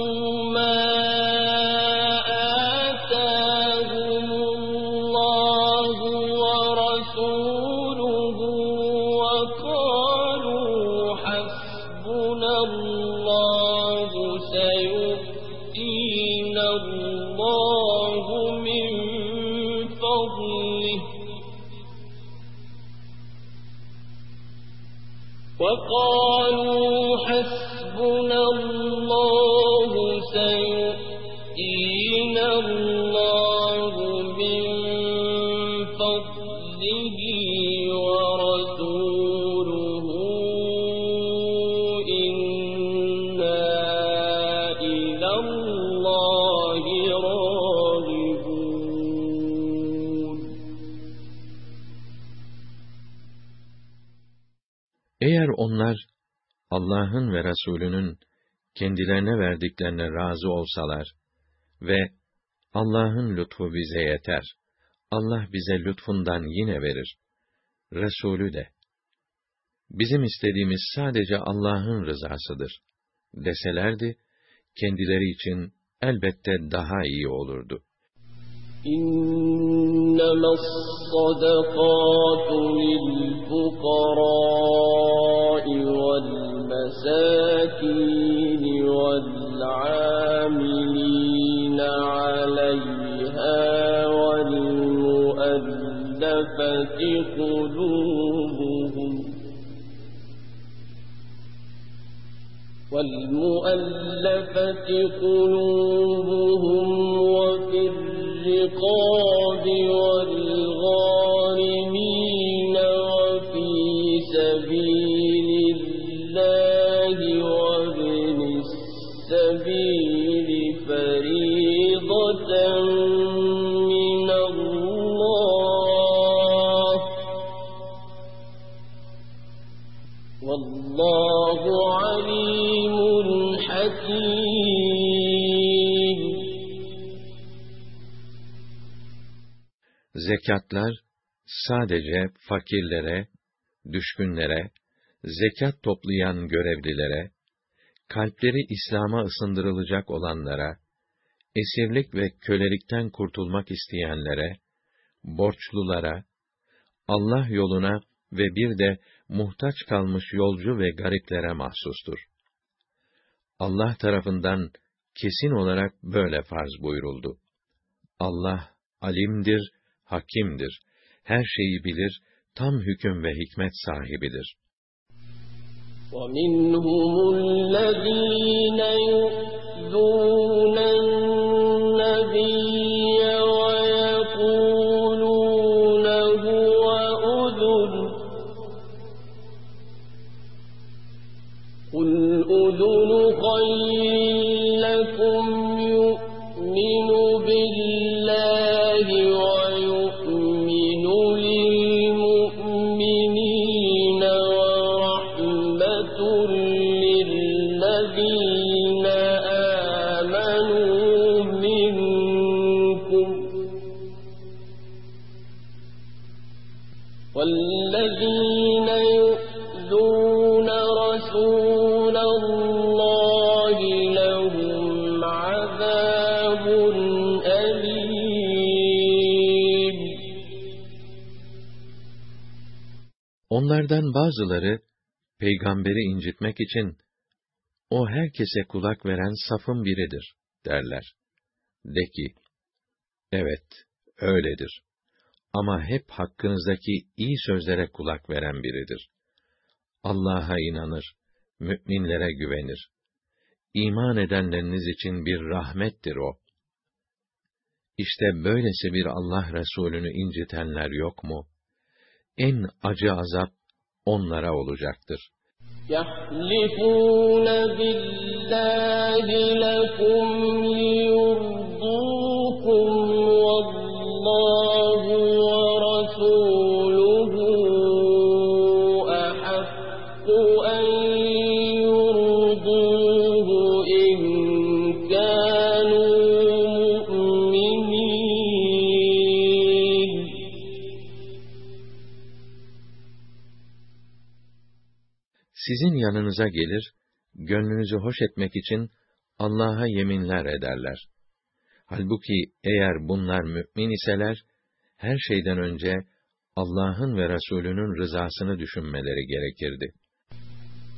onlar Allah'ın ve Resulünün kendilerine verdiklerine razı olsalar ve Allah'ın lütfu bize yeter, Allah bize lütfundan yine verir. Resulü de, bizim istediğimiz sadece Allah'ın rızasıdır, deselerdi, kendileri için elbette daha iyi olurdu. إنما الصدقات للفقراء والمساكين والعاملين عليها والمؤلفة قلوبهم والمؤلفة قلوبهم الرقاب Zekatlar sadece fakirlere, düşkünlere, zekat toplayan görevlilere, kalpleri İslam'a ısındırılacak olanlara, esirlik ve kölelikten kurtulmak isteyenlere, borçlulara, Allah yoluna ve bir de muhtaç kalmış yolcu ve gariplere mahsustur. Allah tarafından kesin olarak böyle farz buyuruldu. Allah alimdir, hakimdir. Her şeyi bilir, tam hüküm ve hikmet sahibidir. ومنهم الذين يؤذون Onlardan bazıları, peygamberi incitmek için, o herkese kulak veren safın biridir, derler. De ki, evet, öyledir. Ama hep hakkınızdaki iyi sözlere kulak veren biridir. Allah'a inanır, müminlere güvenir. İman edenleriniz için bir rahmettir o. İşte böylesi bir Allah Resulü'nü incitenler yok mu? En acı azap onlara olacaktır. يحلفون بالله لكم ليرضوكم Sizin yanınıza gelir, gönlünüzü hoş etmek için Allah'a yeminler ederler. Halbuki eğer bunlar mümin iseler, her şeyden önce Allah'ın ve Resulünün rızasını düşünmeleri gerekirdi.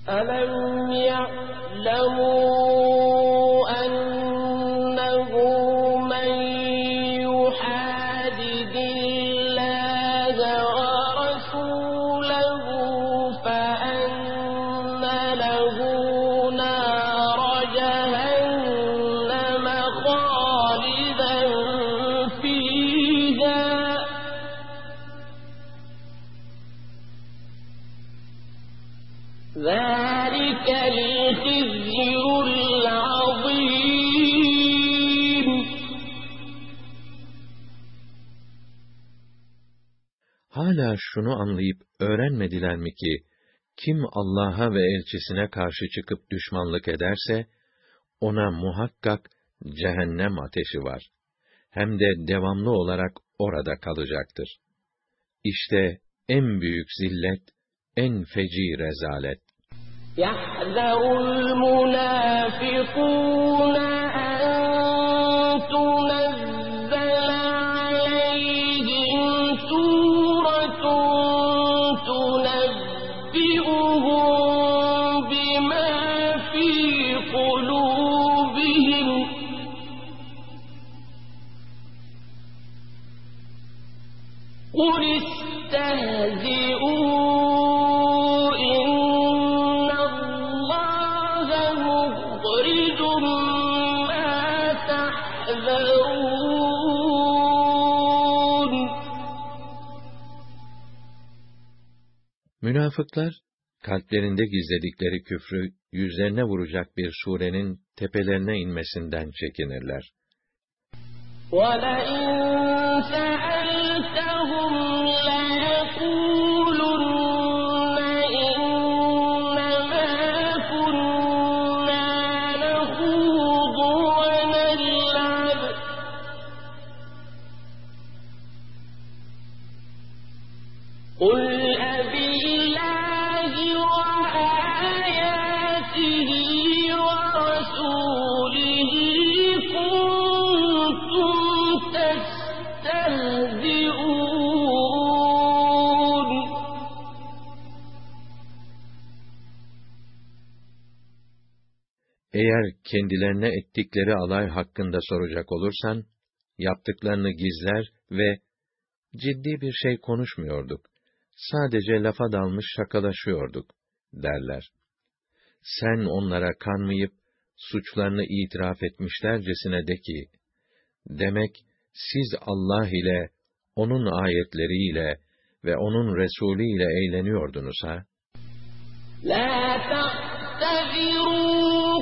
أَلَمْ يَعْلَمُوا Hala şunu anlayıp öğrenmediler mi ki, kim Allah'a ve elçisine karşı çıkıp düşmanlık ederse, ona muhakkak cehennem ateşi var. Hem de devamlı olarak orada kalacaktır. İşte en büyük zillet, en feci rezalet. يحذر المنافقون Münafıklar, kalplerinde gizledikleri küfrü yüzlerine vuracak bir surenin tepelerine inmesinden çekinirler. ولئن Eğer kendilerine ettikleri alay hakkında soracak olursan, yaptıklarını gizler ve ciddi bir şey konuşmuyorduk. Sadece lafa dalmış şakalaşıyorduk, derler. Sen onlara kanmayıp, suçlarını itiraf etmişlercesine de ki, demek siz Allah ile, onun ayetleriyle ve onun Resulü ile eğleniyordunuz ha? لا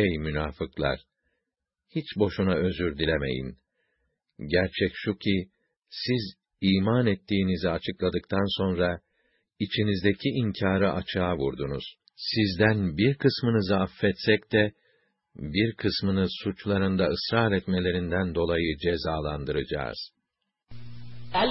Ey münafıklar! Hiç boşuna özür dilemeyin. Gerçek şu ki, siz iman ettiğinizi açıkladıktan sonra, içinizdeki inkârı açığa vurdunuz. Sizden bir kısmınızı affetsek de, bir kısmını suçlarında ısrar etmelerinden dolayı cezalandıracağız. El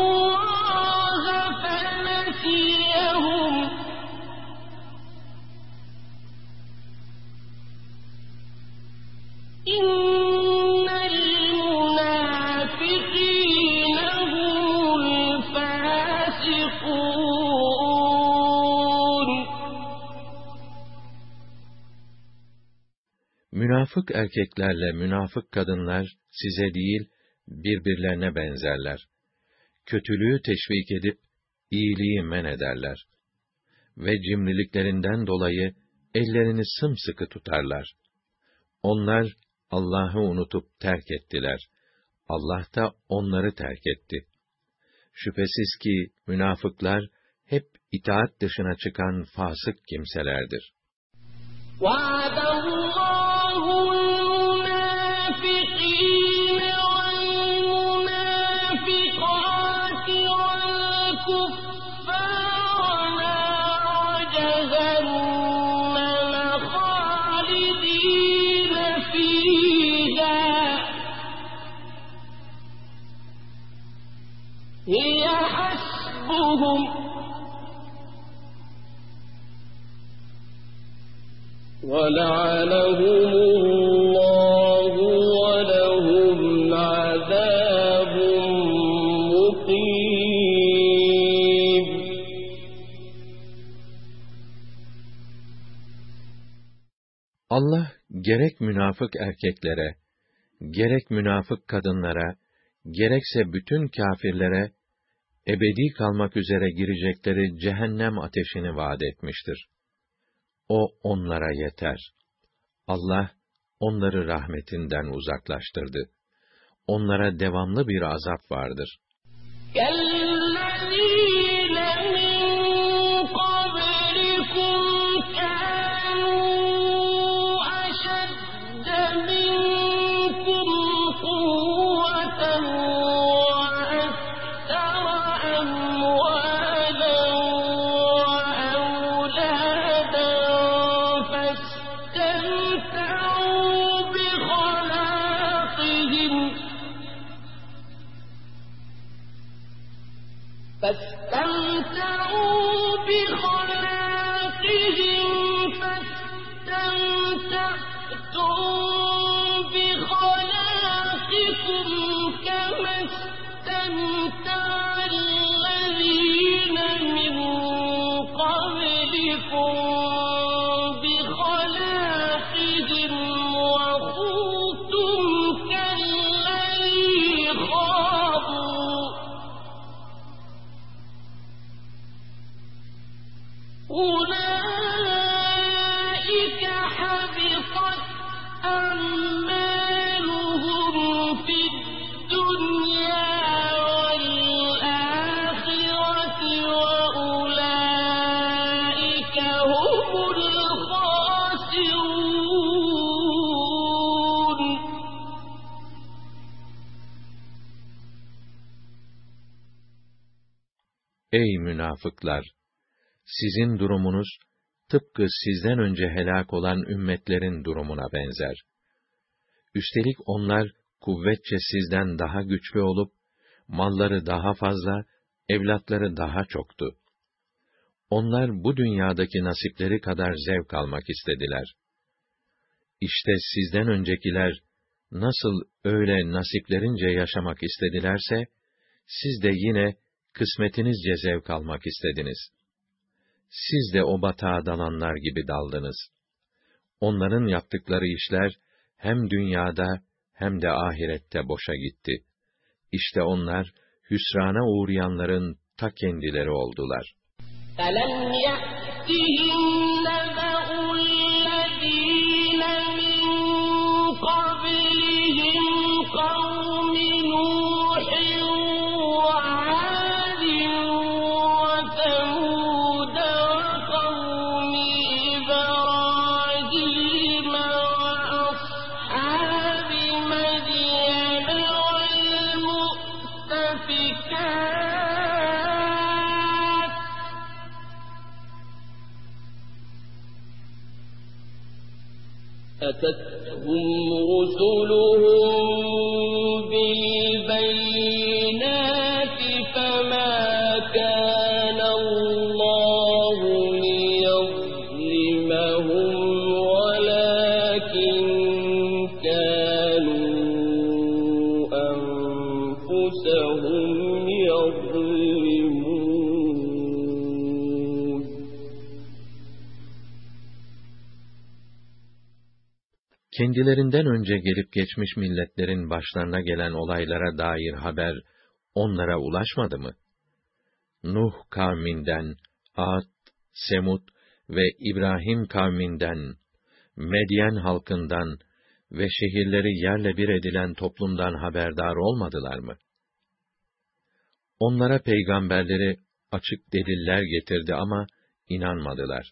Münafık erkeklerle münafık kadınlar size değil, birbirlerine benzerler. Kötülüğü teşvik edip, iyiliği men ederler. Ve cimriliklerinden dolayı ellerini sımsıkı tutarlar. Onlar, Allah'ı unutup terk ettiler. Allah da onları terk etti. Şüphesiz ki münafıklar hep itaat dışına çıkan fasık kimselerdir. وعد ولعنهم الله ولهم عذاب مقيم Allah gerek münafık erkeklere, gerek münafık kadınlara, gerekse bütün kâfirlere ebedi kalmak üzere girecekleri cehennem ateşini vaat etmiştir. o onlara yeter. Allah onları rahmetinden uzaklaştırdı. Onlara devamlı bir azap vardır. Gel münafıklar! Sizin durumunuz, tıpkı sizden önce helak olan ümmetlerin durumuna benzer. Üstelik onlar, kuvvetçe sizden daha güçlü olup, malları daha fazla, evlatları daha çoktu. Onlar bu dünyadaki nasipleri kadar zevk almak istediler. İşte sizden öncekiler, nasıl öyle nasiplerince yaşamak istedilerse, siz de yine kısmetinizce zevk almak istediniz. Siz de o batağa dalanlar gibi daldınız. Onların yaptıkları işler hem dünyada hem de ahirette boşa gitti. İşte onlar hüsrana uğrayanların ta kendileri oldular. Kendilerinden önce gelip geçmiş milletlerin başlarına gelen olaylara dair haber onlara ulaşmadı mı? Nuh kavminden, Ad, Semud ve İbrahim kavminden, Medyen halkından ve şehirleri yerle bir edilen toplumdan haberdar olmadılar mı? Onlara peygamberleri açık deliller getirdi ama inanmadılar.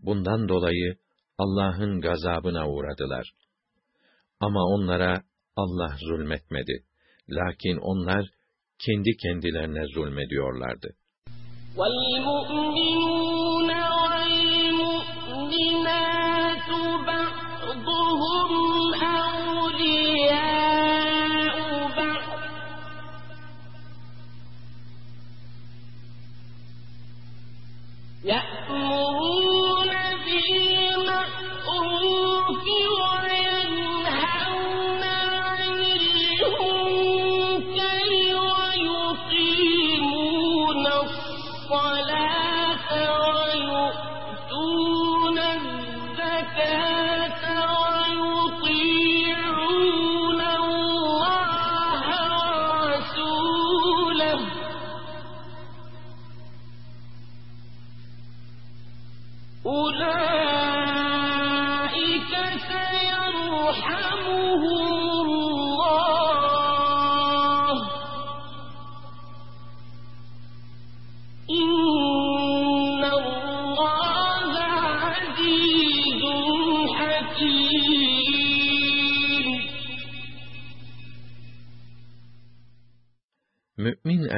Bundan dolayı Allah'ın gazabına uğradılar. Ama onlara Allah zulmetmedi. Lakin onlar kendi kendilerine zulmediyorlardı. والمؤمنون والمؤمنات بعضهم أولياء بعض يأمرون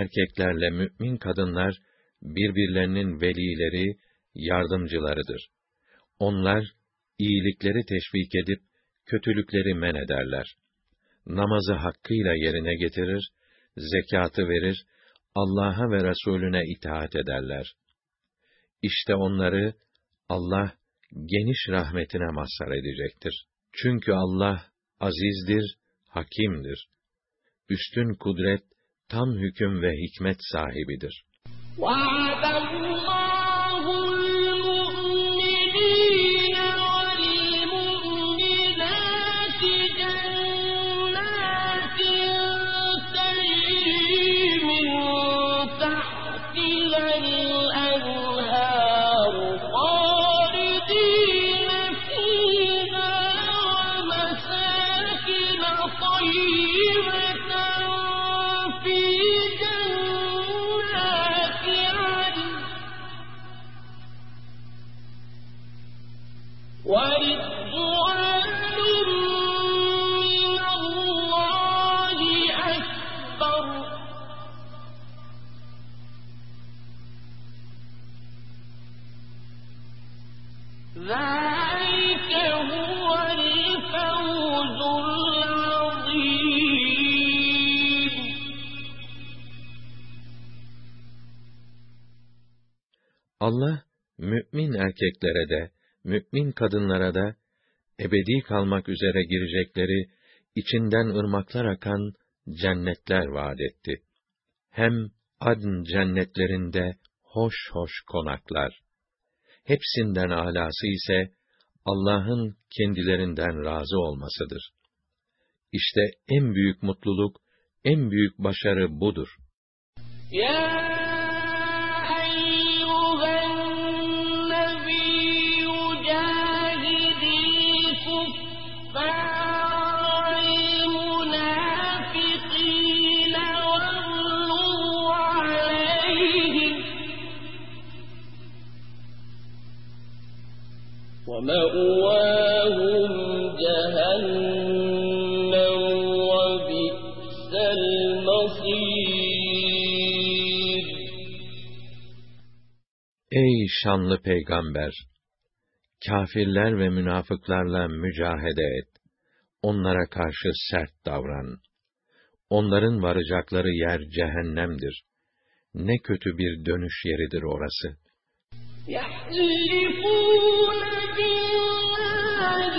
erkeklerle mümin kadınlar birbirlerinin velileri, yardımcılarıdır. Onlar iyilikleri teşvik edip kötülükleri men ederler. Namazı hakkıyla yerine getirir, zekatı verir, Allah'a ve Resulüne itaat ederler. İşte onları Allah geniş rahmetine mazhar edecektir. Çünkü Allah azizdir, hakimdir. Üstün kudret, tam hüküm ve hikmet sahibidir. وعد Allah mümin erkeklere de mümin kadınlara da ebedi kalmak üzere girecekleri içinden ırmaklar akan cennetler vaat etti. Hem adn cennetlerinde hoş hoş konaklar. Hepsinden alası ise Allah'ın kendilerinden razı olmasıdır. İşte en büyük mutluluk, en büyük başarı budur. يا ومأواهم جهنم وبئس المصير Ey şanlı peygamber! Kâfirler ve münafıklarla mücahede et. Onlara karşı sert davran. Onların varacakları yer cehennemdir. Ne kötü bir dönüş yeridir orası. يحلفون بالله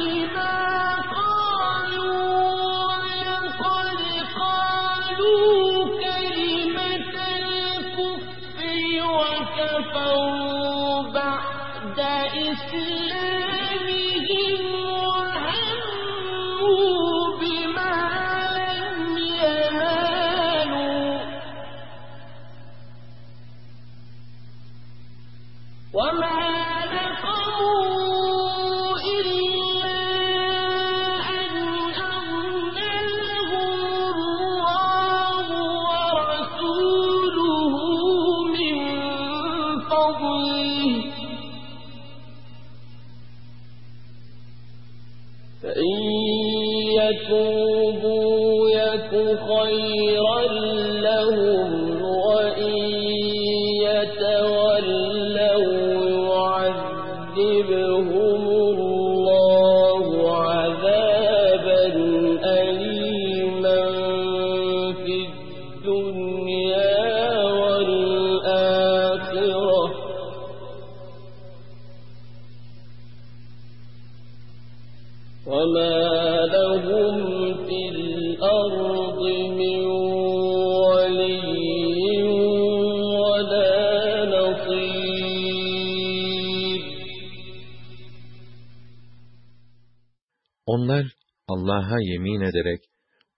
Allah'a yemin ederek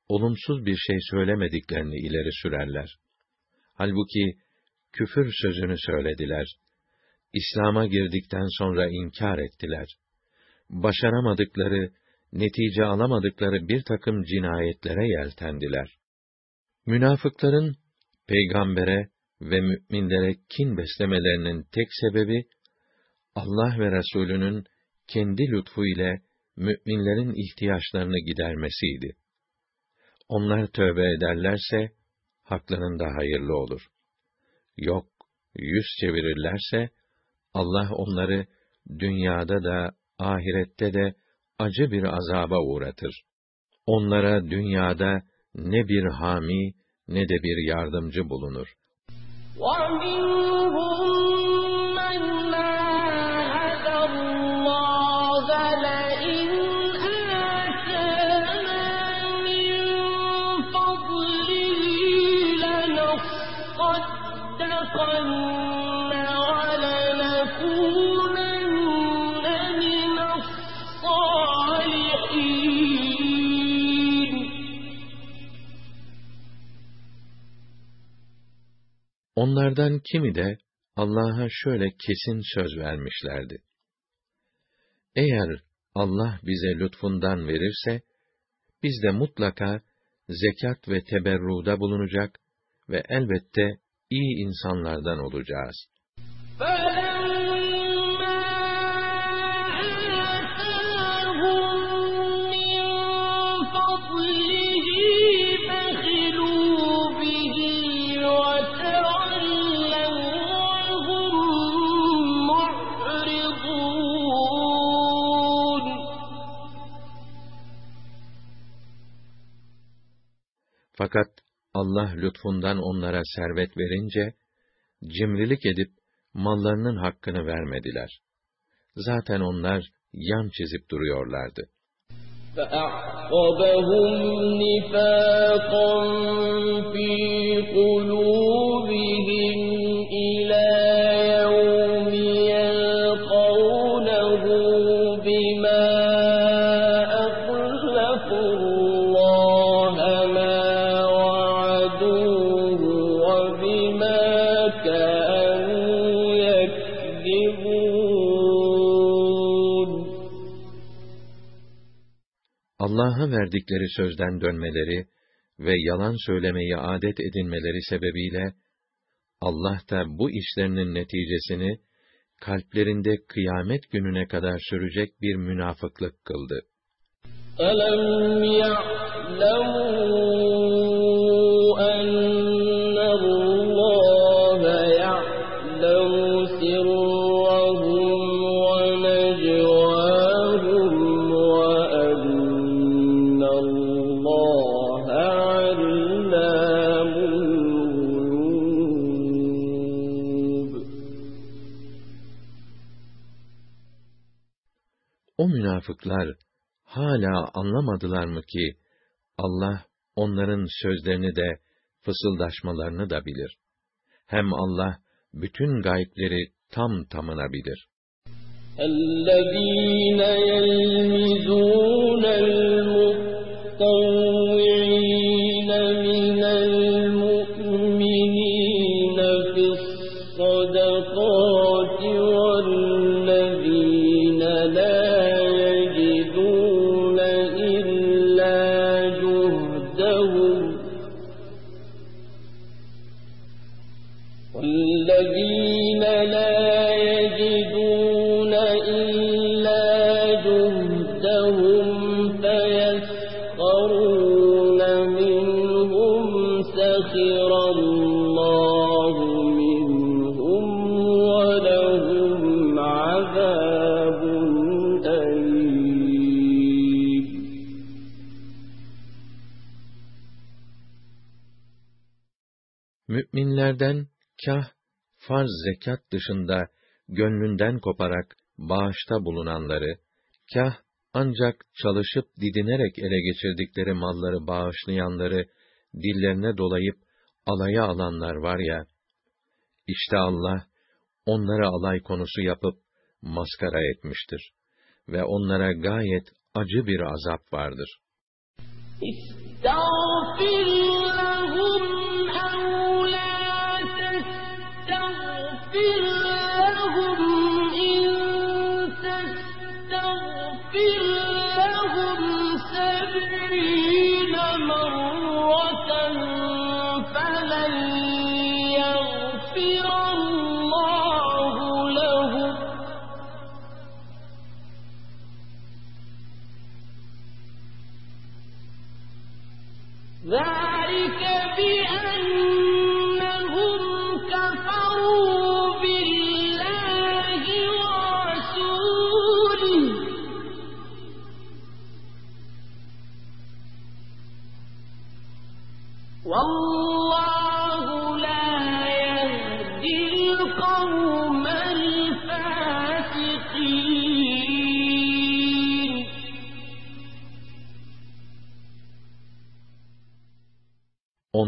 olumsuz bir şey söylemediklerini ileri sürerler. Halbuki küfür sözünü söylediler. İslam'a girdikten sonra inkar ettiler. Başaramadıkları, netice alamadıkları bir takım cinayetlere yeltendiler. Münafıkların peygambere ve müminlere kin beslemelerinin tek sebebi Allah ve Resulünün kendi lütfu ile müminlerin ihtiyaçlarını gidermesiydi. Onlar tövbe ederlerse haklarında hayırlı olur. Yok, yüz çevirirlerse, Allah onları dünyada da, ahirette de acı bir azaba uğratır. Onlara dünyada ne bir hami ne de bir yardımcı bulunur. ومنهم Onlardan kimi de Allah'a şöyle kesin söz vermişlerdi. Eğer Allah bize lütfundan verirse, biz de mutlaka zekat ve teberruda bulunacak ve elbette iyi insanlardan olacağız. Fakat Allah lütfundan onlara servet verince, cimrilik edip mallarının hakkını vermediler. Zaten onlar yan çizip duruyorlardı. فأعقبهم نفاقا في قلوبهم إلى يوم يلقونه بما Allah'a verdikleri sözden dönmeleri ve yalan söylemeyi adet edinmeleri sebebiyle, Allah da bu işlerinin neticesini, kalplerinde kıyamet gününe kadar sürecek bir münafıklık kıldı. ألم يعلموا münafıklar hala anlamadılar mı ki Allah onların sözlerini de fısıldaşmalarını da bilir. Hem Allah bütün gaybleri tam tamına bilir. الذين يلمزون Müminlerden kah farz zekat dışında gönlünden koparak bağışta bulunanları, kah ancak çalışıp didinerek ele geçirdikleri malları bağışlayanları dillerine dolayıp alaya alanlar var ya, işte Allah onları alay konusu yapıp maskara etmiştir ve onlara gayet acı bir azap vardır. İstağfirullah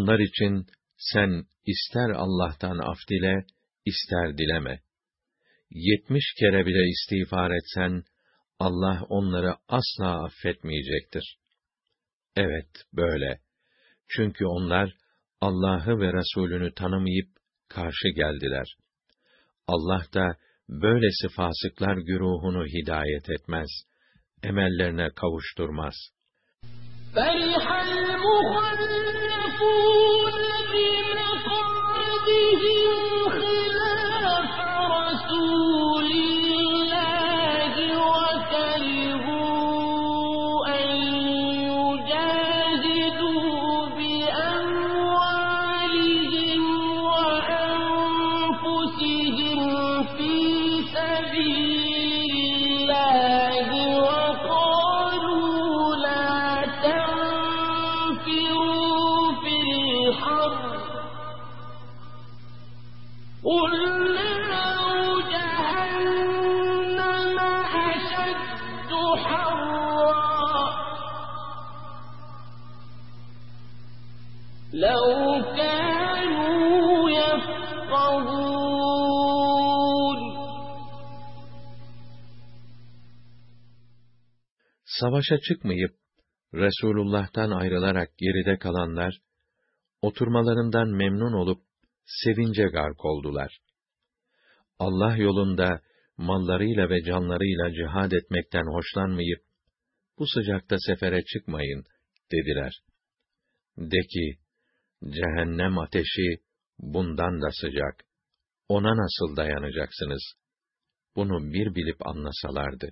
Onlar için sen ister Allah'tan af dile, ister dileme. Yetmiş kere bile istiğfar etsen, Allah onları asla affetmeyecektir. Evet, böyle. Çünkü onlar, Allah'ı ve Resulünü tanımayıp karşı geldiler. Allah da böylesi fasıklar güruhunu hidayet etmez, emellerine kavuşturmaz. Ferhal المخلفون Savaşa çıkmayıp, Resulullah'tan ayrılarak geride kalanlar, oturmalarından memnun olup, sevince gark oldular. Allah yolunda, mallarıyla ve canlarıyla cihad etmekten hoşlanmayıp, bu sıcakta sefere çıkmayın, dediler. De ki, cehennem ateşi, bundan da sıcak. Ona nasıl dayanacaksınız? Bunu bir bilip anlasalardı.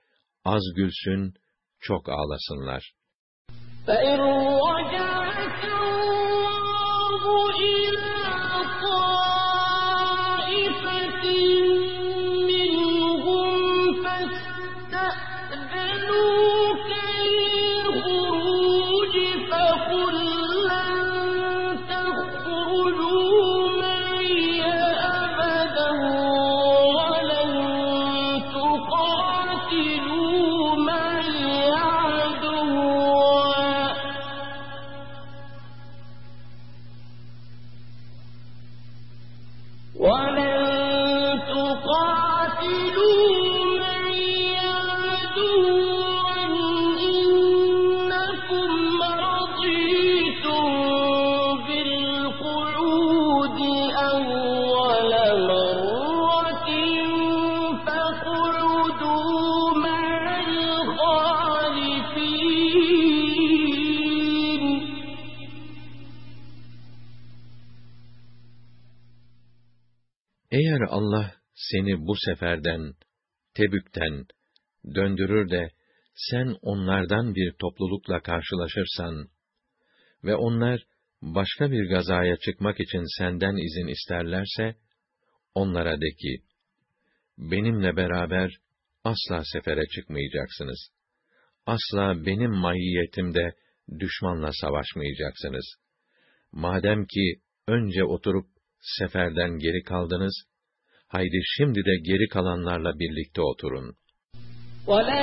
az gülsün, çok ağlasınlar. فإن Allah seni bu seferden, Tebük'ten döndürür de sen onlardan bir toplulukla karşılaşırsan ve onlar başka bir gazaya çıkmak için senden izin isterlerse onlara de ki benimle beraber asla sefere çıkmayacaksınız. Asla benim mahiyetimde düşmanla savaşmayacaksınız. Madem ki önce oturup seferden geri kaldınız, haydi şimdi de geri kalanlarla birlikte oturun. ولا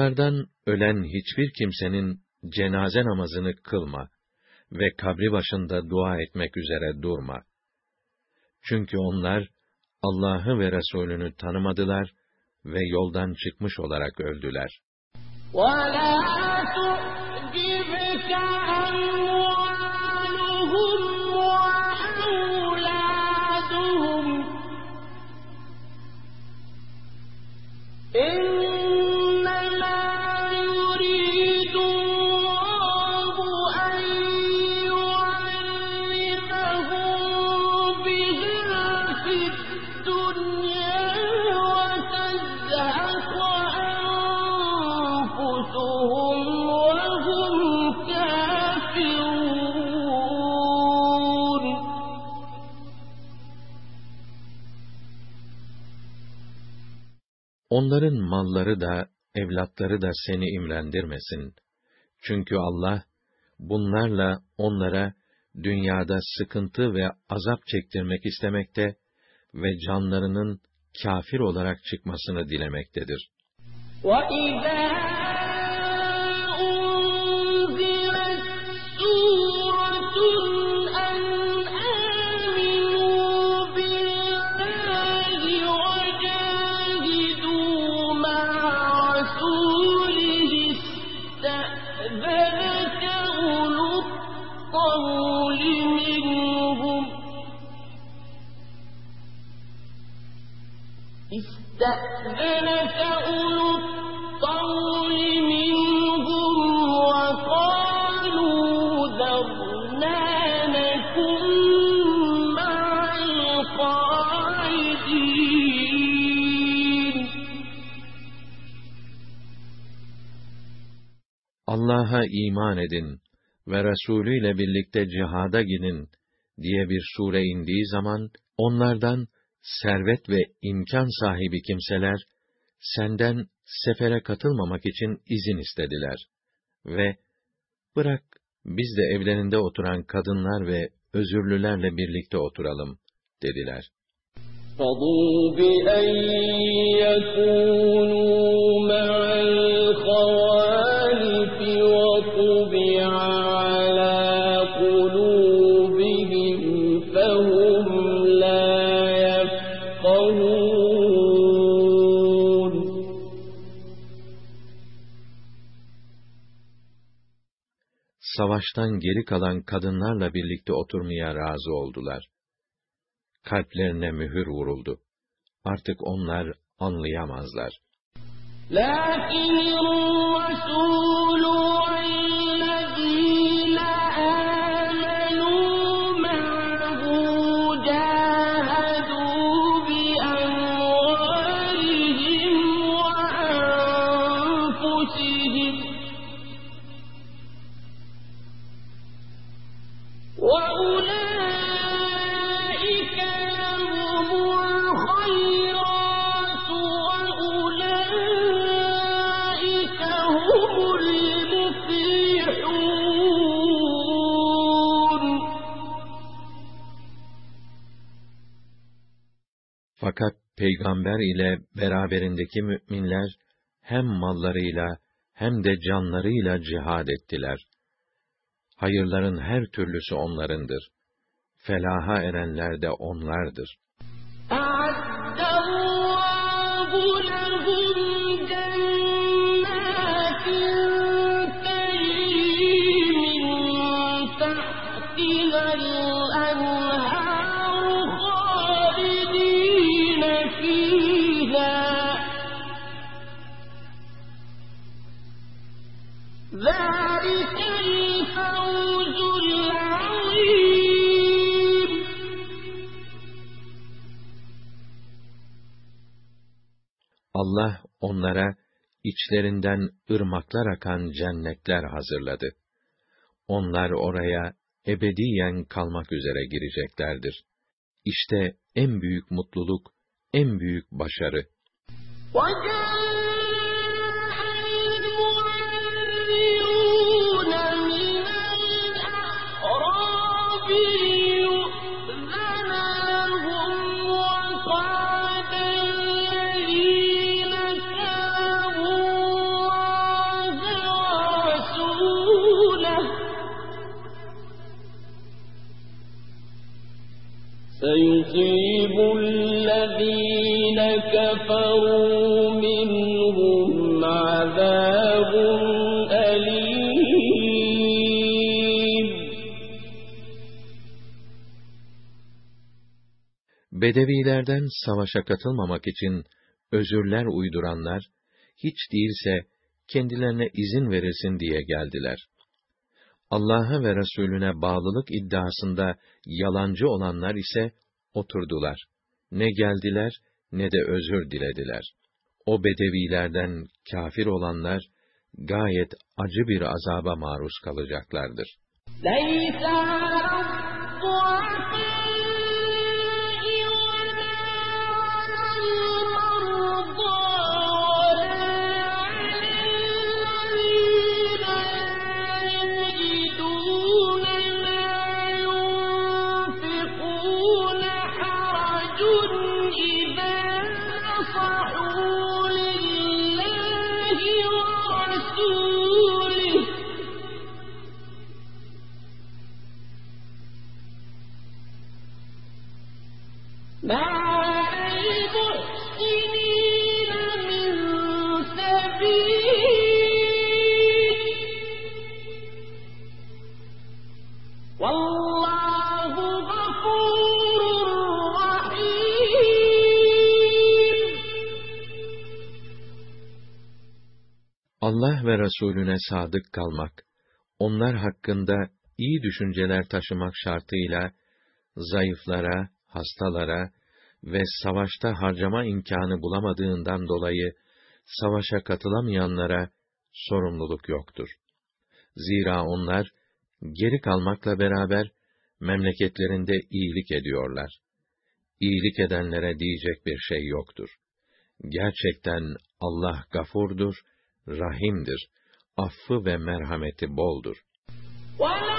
Onlardan ölen hiçbir kimsenin cenaze namazını kılma ve kabri başında dua etmek üzere durma. Çünkü onlar Allah'ı ve Resulünü tanımadılar ve yoldan çıkmış olarak öldüler. ولا تعجبك أموالهم وأولادهم Onların malları da, evlatları da seni imrendirmesin. Çünkü Allah, bunlarla onlara dünyada sıkıntı ve azap çektirmek istemekte ve canlarının kafir olarak çıkmasını dilemektedir. وَإِذَا الطَّوْلِ مِنْهُمْ استأذنك أولو الطول منهم وقالوا ذرنا نكن مع القاعدين Allah'a iman edin. ve Resulü ile birlikte cihada gidin diye bir sure indiği zaman onlardan servet ve imkan sahibi kimseler senden sefere katılmamak için izin istediler ve bırak biz de evlerinde oturan kadınlar ve özürlülerle birlikte oturalım dediler. رضوا بأن يكونوا مع Savaştan geri kalan kadınlarla birlikte oturmaya razı oldular. Kalplerine mühür vuruldu. Artık onlar anlayamazlar. لكن الرسول peygamber ile beraberindeki müminler hem mallarıyla hem de canlarıyla cihad ettiler. Hayırların her türlüsü onlarındır. Felaha erenler de onlardır. Allah onlara içlerinden ırmaklar akan cennetler hazırladı. Onlar oraya ebediyen kalmak üzere gireceklerdir. İşte en büyük mutluluk, en büyük başarı. وجاء Bedevilerden savaşa katılmamak için özürler uyduranlar, hiç değilse kendilerine izin verilsin diye geldiler. Allah'a ve Resulüne bağlılık iddiasında yalancı olanlar ise oturdular. Ne geldiler ne de özür dilediler. O bedevilerden kafir olanlar gayet acı bir azaba maruz kalacaklardır. Allah ve Resulüne sadık kalmak, onlar hakkında iyi düşünceler taşımak şartıyla, zayıflara, hastalara ve savaşta harcama imkanı bulamadığından dolayı savaşa katılamayanlara sorumluluk yoktur. Zira onlar geri kalmakla beraber memleketlerinde iyilik ediyorlar. İyilik edenlere diyecek bir şey yoktur. Gerçekten Allah gafurdur, rahimdir, affı ve merhameti boldur. Wow!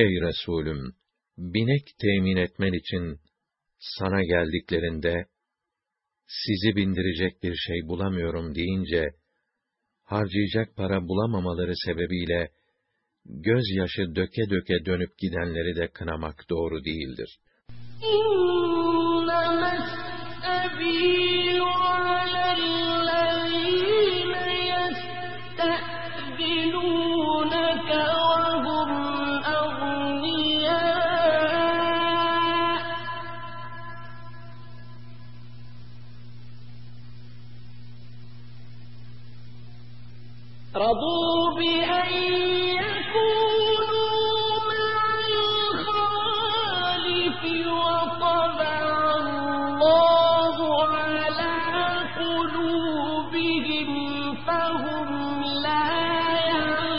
Ey Resulüm! Binek temin etmen için sana geldiklerinde, sizi bindirecek bir şey bulamıyorum deyince, harcayacak para bulamamaları sebebiyle, gözyaşı döke döke dönüp gidenleri de kınamak doğru değildir. İnnemes رضوا بأن يكونوا مع الخالف وطبع الله على قلوبهم فهم لا يعلمون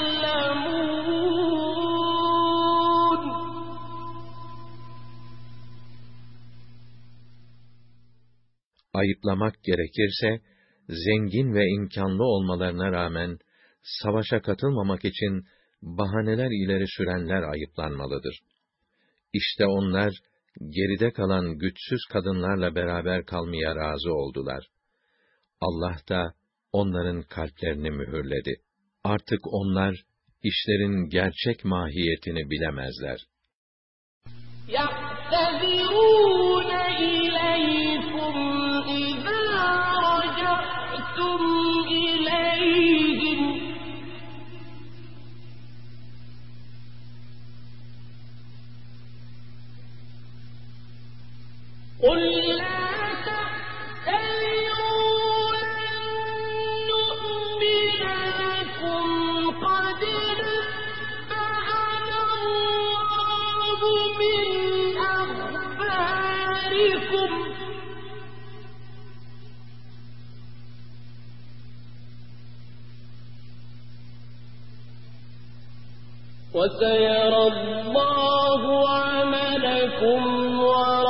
Ayıplamak gerekirse, zengin ve imkanlı olmalarına rağmen, savaşa katılmamak için bahaneler ileri sürenler ayıplanmalıdır. İşte onlar, geride kalan güçsüz kadınlarla beraber kalmaya razı oldular. Allah da onların kalplerini mühürledi. Artık onlar, işlerin gerçek mahiyetini bilemezler. يعتذرون إليكم إذا رجعتم وسيرى الله عملكم ورسوله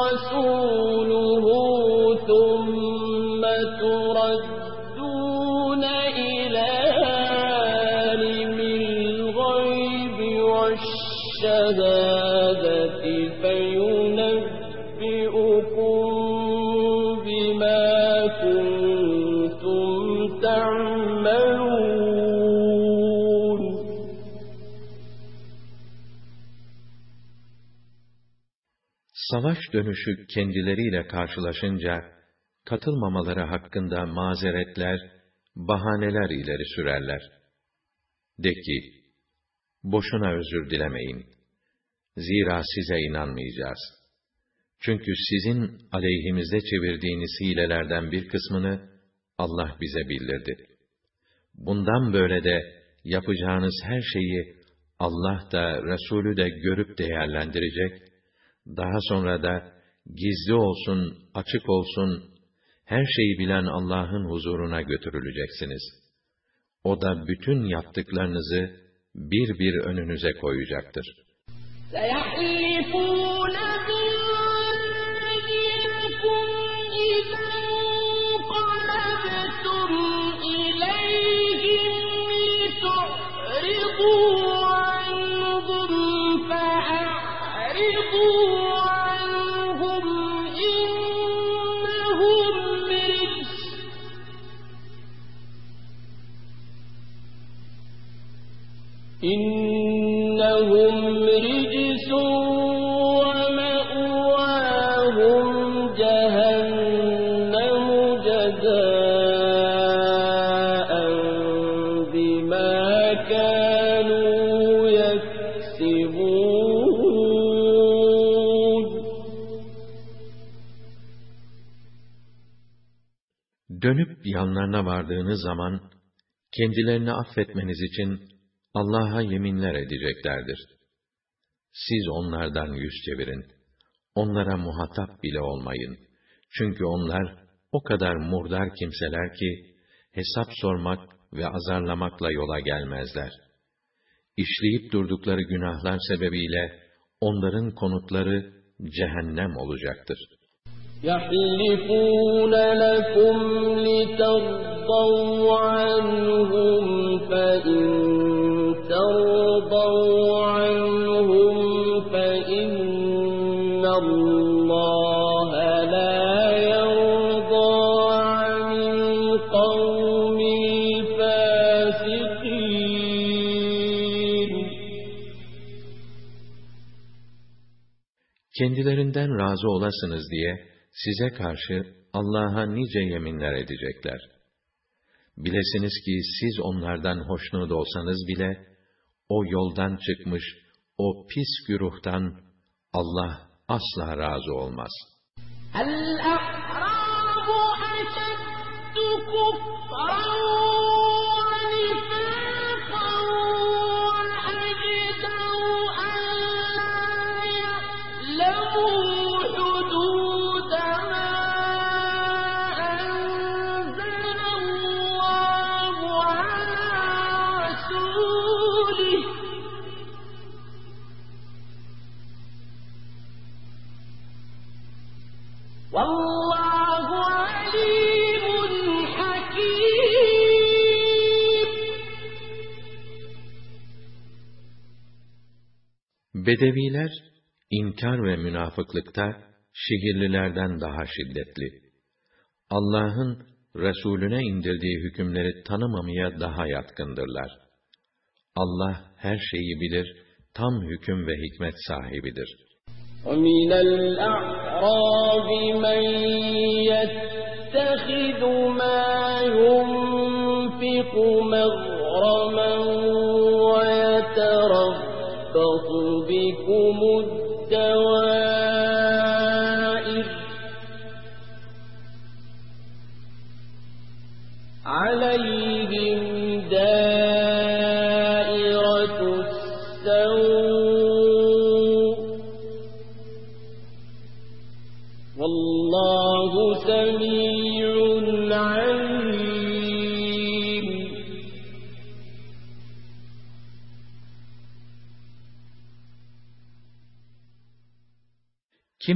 Savaş dönüşü kendileriyle karşılaşınca, katılmamaları hakkında mazeretler, bahaneler ileri sürerler. De ki, boşuna özür dilemeyin. Zira size inanmayacağız. Çünkü sizin aleyhimizde çevirdiğiniz hilelerden bir kısmını Allah bize bildirdi. Bundan böyle de yapacağınız her şeyi Allah da Resulü de görüp değerlendirecek, daha sonra da gizli olsun, açık olsun, her şeyi bilen Allah'ın huzuruna götürüleceksiniz. O da bütün yaptıklarınızı bir bir önünüze koyacaktır. Dönüp yanlarına vardığınız zaman, kendilerini affetmeniz için Allah'a yeminler edeceklerdir. Siz onlardan yüz çevirin. Onlara muhatap bile olmayın. Çünkü onlar o kadar murdar kimseler ki, hesap sormak ve azarlamakla yola gelmezler. İşleyip durdukları günahlar sebebiyle onların konutları cehennem olacaktır. يحلفون لكم لترضوا عنهم فإن ترضوا عنهم فإن الله لا يرضى عن القوم الفاسقين. Kendilerinden razı olasınız diye size karşı Allah'a nice yeminler edecekler. Bilesiniz ki siz onlardan hoşnut olsanız bile, o yoldan çıkmış, o pis güruhtan Allah asla razı olmaz. الأعراب أشد كفرا Bedeviler, inkar ve münafıklıkta şehirlilerden daha şiddetli. Allah'ın Resulüne indirdiği hükümleri tanımamaya daha yatkındırlar. Allah her şeyi bilir, tam hüküm ve hikmet sahibidir. ومن الأعراب من يتخذ ما ينفق مغرما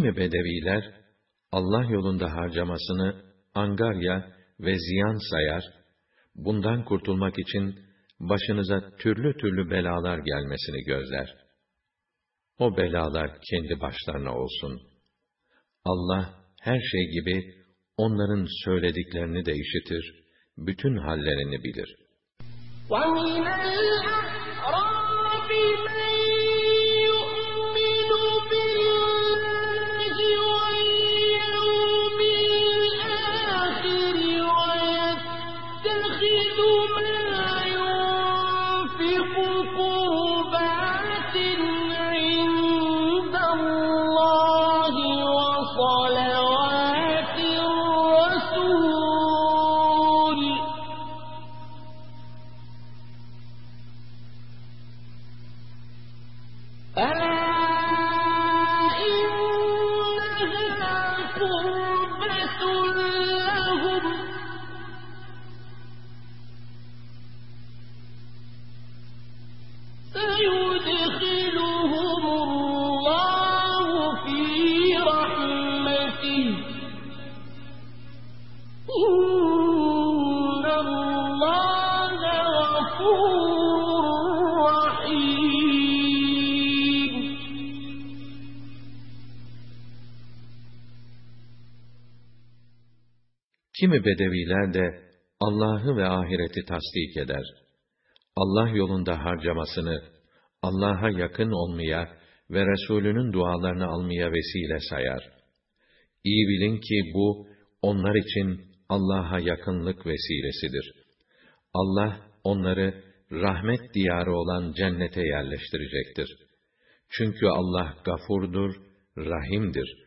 Kimi bedeviler, Allah yolunda harcamasını angarya ve ziyan sayar, bundan kurtulmak için başınıza türlü türlü belalar gelmesini gözler. O belalar kendi başlarına olsun. Allah her şey gibi onların söylediklerini de işitir, bütün hallerini bilir. وَمِنَ الْأَعْرَابِ Kimi bedeviler de Allah'ı ve ahireti tasdik eder. Allah yolunda harcamasını, Allah'a yakın olmaya ve Resulünün dualarını almaya vesile sayar. İyi bilin ki bu, onlar için Allah'a yakınlık vesilesidir. Allah, onları rahmet diyarı olan cennete yerleştirecektir. Çünkü Allah gafurdur, rahimdir.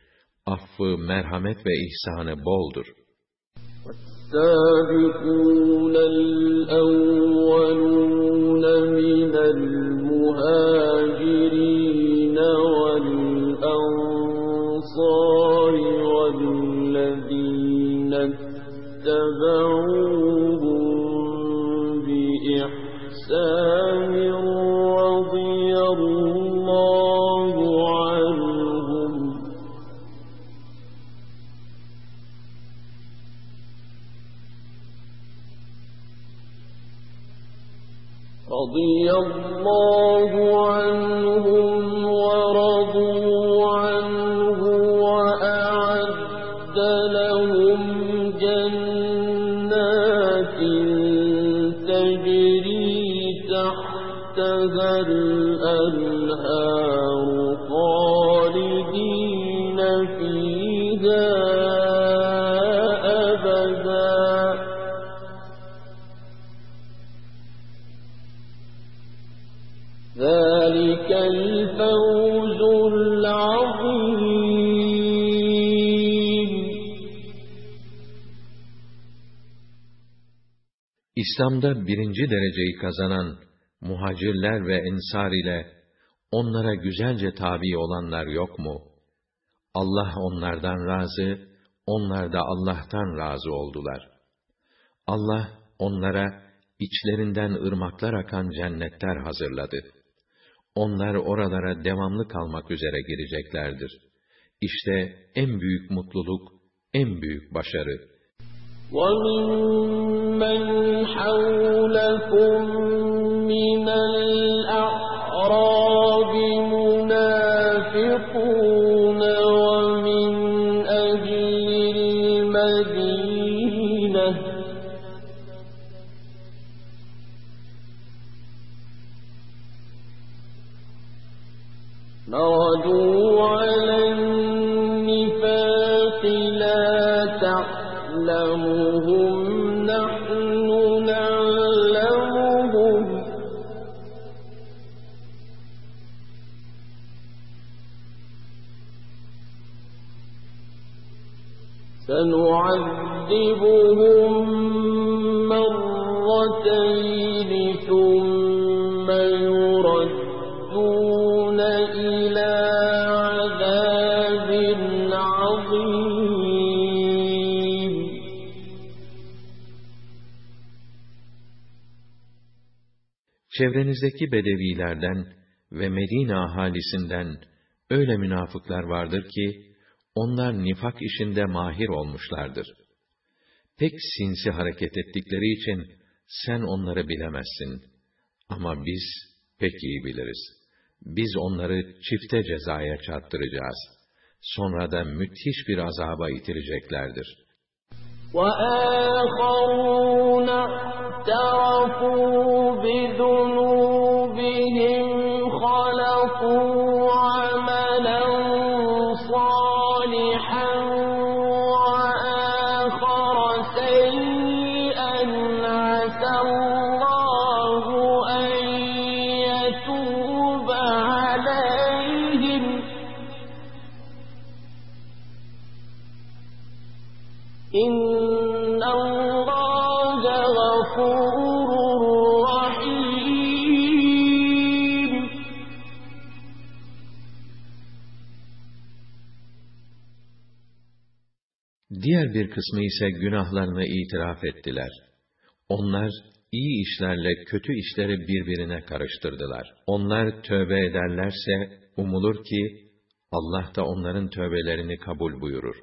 Affı, merhamet ve ihsanı boldur. السابقون الأولون من المهاجرين الله عنه İslam'da birinci dereceyi kazanan muhacirler ve ensar ile onlara güzelce tabi olanlar yok mu? Allah onlardan razı, onlar da Allah'tan razı oldular. Allah onlara içlerinden ırmaklar akan cennetler hazırladı. Onlar oralara devamlı kalmak üzere gireceklerdir. İşte en büyük mutluluk, en büyük başarı. وممن حولكم من Çevrenizdeki bedevilerden ve Medine ahalisinden öyle münafıklar vardır ki, Onlar nifak işinde mahir olmuşlardır. Pek sinsi hareket ettikleri için sen onları bilemezsin. Ama biz pek iyi biliriz. Biz onları çifte cezaya çarptıracağız. Sonra da müthiş bir azaba itireceklerdir. وآخرون اعترفوا يَخْرُجُ Diğer bir kısmı ise günahlarını itiraf ettiler. Onlar iyi işlerle kötü işleri birbirine karıştırdılar. Onlar tövbe ederlerse umulur ki Allah da onların tövbelerini kabul buyurur.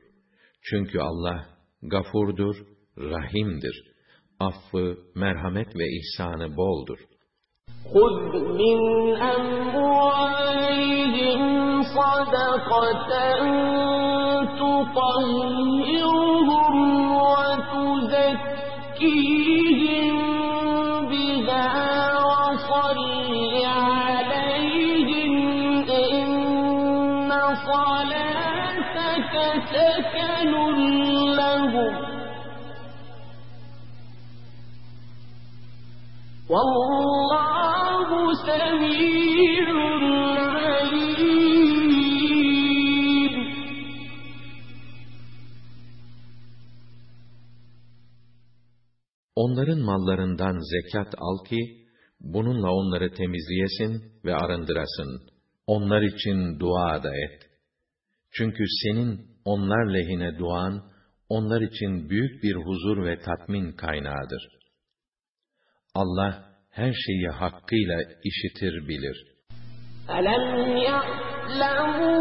Çünkü Allah gafurdur, rahimdir. Affı, merhamet ve ihsanı boldur. خذ من أموالهم صدقة تطهرهم Onların mallarından zekat al ki, bununla onları temizleyesin ve arındırasın. Onlar için dua da et. Çünkü senin onlar lehine duan, onlar için büyük bir huzur ve tatmin kaynağıdır. Allah her şeyi hakkıyla işitir bilir. ألم يعلموا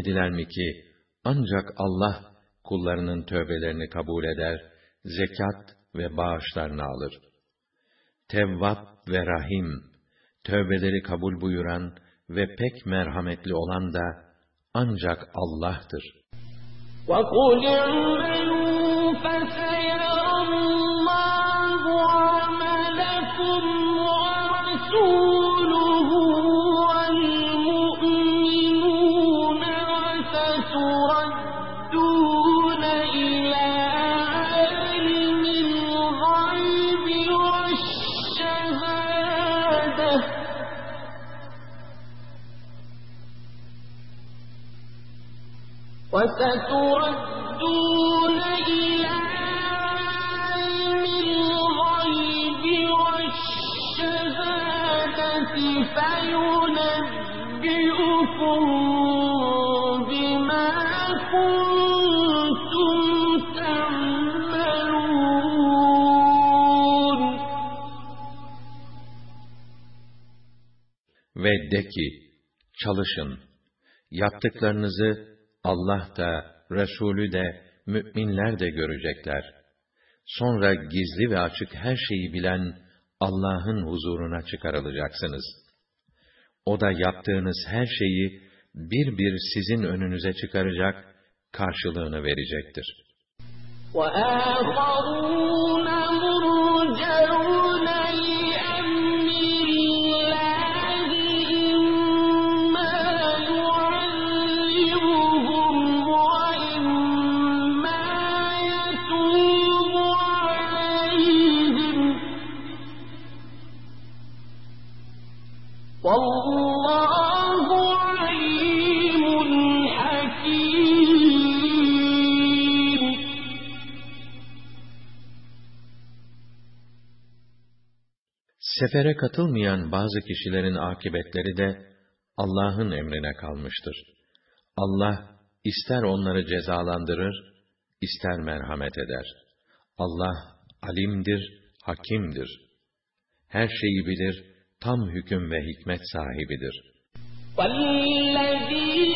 Bilmediler mi ki ancak Allah kullarının tövbelerini kabul eder, zekat ve bağışlarını alır. Tevvap ve Rahim, tövbeleri kabul buyuran ve pek merhametli olan da ancak Allah'tır. وقل de ki, çalışın, yaptıklarınızı Allah da, Resulü de, müminler de görecekler. Sonra gizli ve açık her şeyi bilen Allah'ın huzuruna çıkarılacaksınız. O da yaptığınız her şeyi bir bir sizin önünüze çıkaracak, karşılığını verecektir. وآخرون Sefere katılmayan bazı kişilerin akıbetleri de Allah'ın emrine kalmıştır. Allah ister onları cezalandırır, ister merhamet eder. Allah alimdir, hakimdir. Her şeyi bilir, tam hüküm ve hikmet sahibidir. وَالَّذِينَ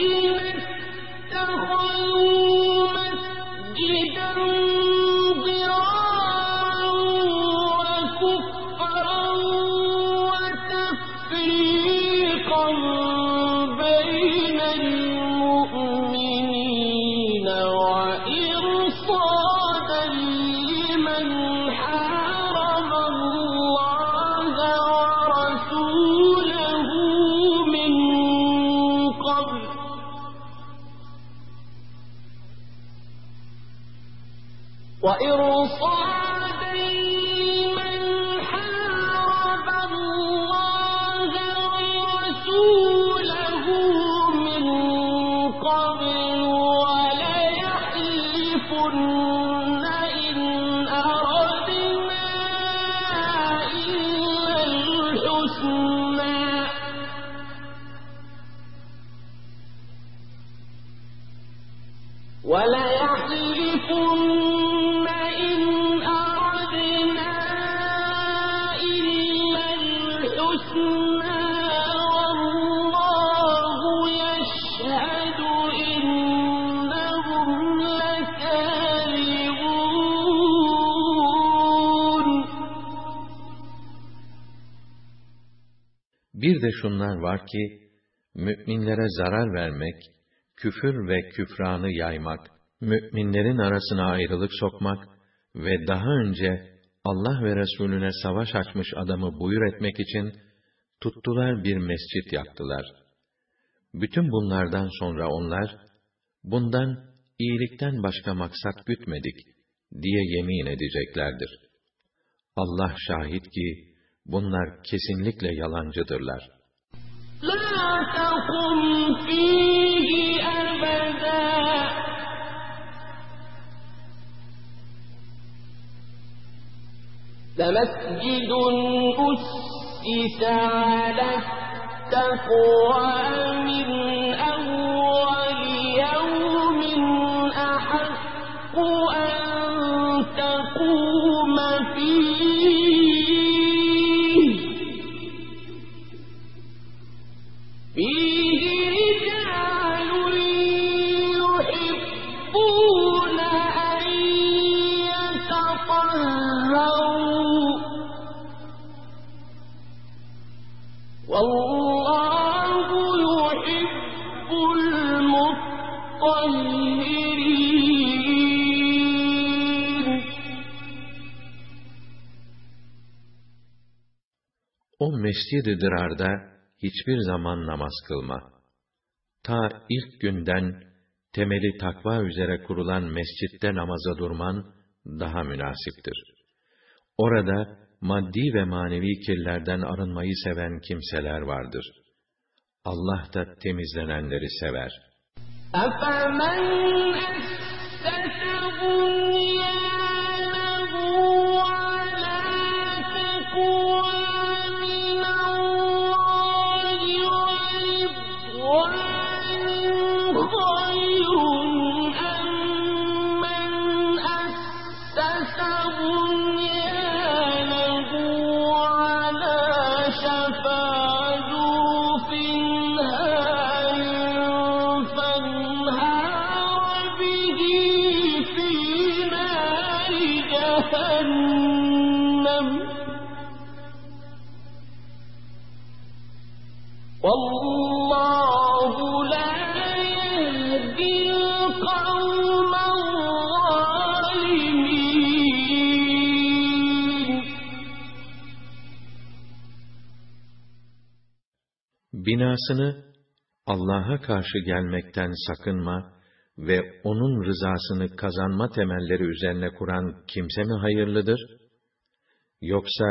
de şunlar var ki, müminlere zarar vermek, küfür ve küfranı yaymak, müminlerin arasına ayrılık sokmak ve daha önce Allah ve Resulüne savaş açmış adamı buyur etmek için tuttular bir mescit yaptılar. Bütün bunlardan sonra onlar, bundan iyilikten başka maksat gütmedik diye yemin edeceklerdir. Allah şahit ki, Bunlar kesinlikle yalancıdırlar. La takum fihi ebeda لمسجد أسس على التقوى من mescid-i dırarda hiçbir zaman namaz kılma. Ta ilk günden temeli takva üzere kurulan mescitte namaza durman daha münasiptir. Orada maddi ve manevi kirlerden arınmayı seven kimseler vardır. Allah da temizlenenleri sever. أَفَمَنْ binasını Allah'a karşı gelmekten sakınma ve onun rızasını kazanma temelleri üzerine kuran kimse mi hayırlıdır? Yoksa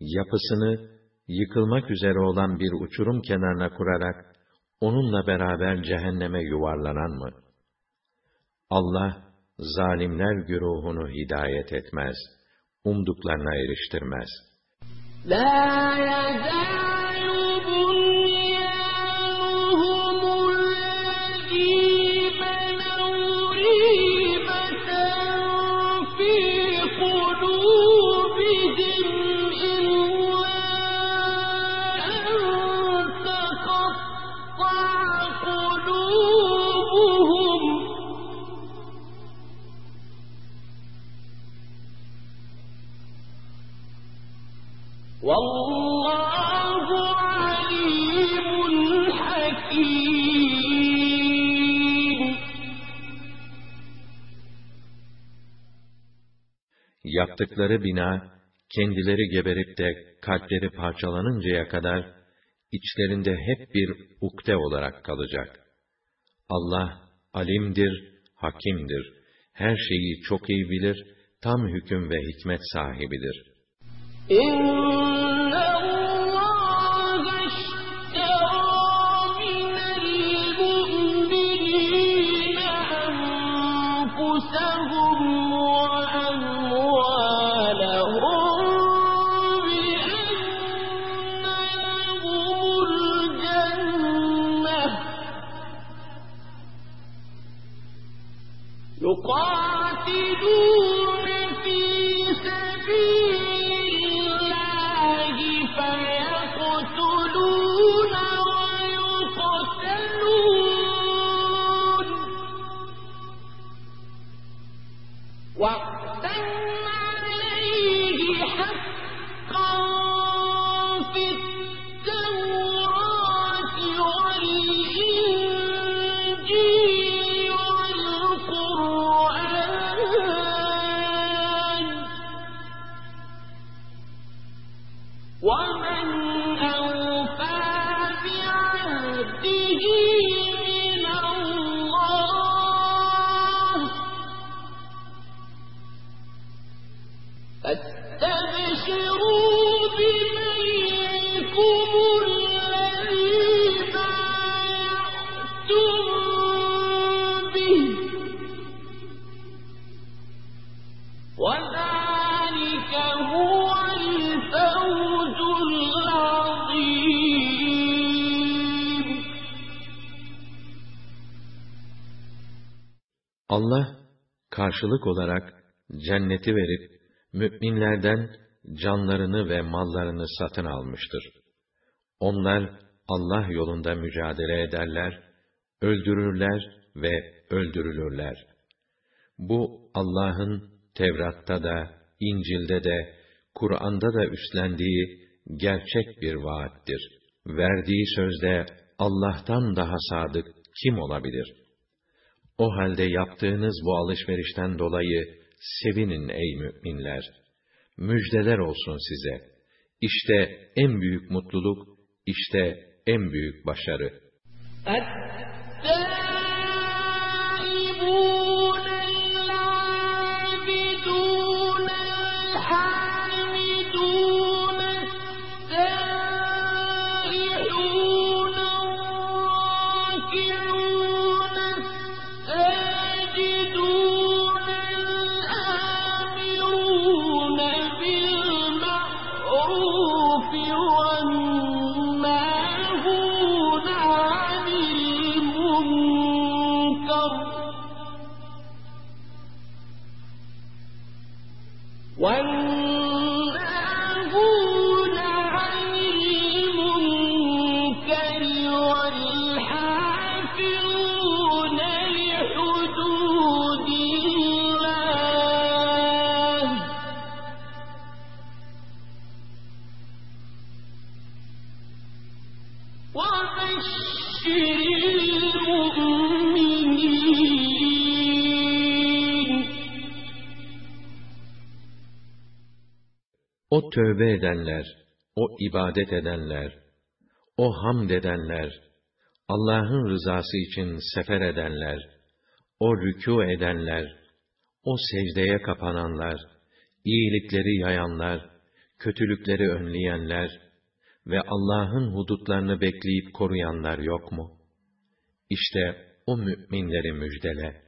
yapısını yıkılmak üzere olan bir uçurum kenarına kurarak onunla beraber cehenneme yuvarlanan mı? Allah zalimler güruhunu hidayet etmez, umduklarına eriştirmez.'' لا Yaptıkları bina, kendileri geberip de kalpleri parçalanıncaya kadar, içlerinde hep bir ukde olarak kalacak. Allah, alimdir, hakimdir. Her şeyi çok iyi bilir, tam hüküm ve hikmet sahibidir. إن karşılık olarak cenneti verip, müminlerden canlarını ve mallarını satın almıştır. Onlar, Allah yolunda mücadele ederler, öldürürler ve öldürülürler. Bu, Allah'ın Tevrat'ta da, İncil'de de, Kur'an'da da üstlendiği gerçek bir vaattir. Verdiği sözde Allah'tan daha sadık kim olabilir? O halde yaptığınız bu alışverişten dolayı sevinin ey müminler. Müjdeler olsun size. İşte en büyük mutluluk, işte en büyük başarı. Tövbe edenler, o ibadet edenler, o hamd edenler, Allah'ın rızası için sefer edenler, o rükû edenler, o secdeye kapananlar, iyilikleri yayanlar, kötülükleri önleyenler ve Allah'ın hudutlarını bekleyip koruyanlar yok mu? İşte o müminleri müjdele.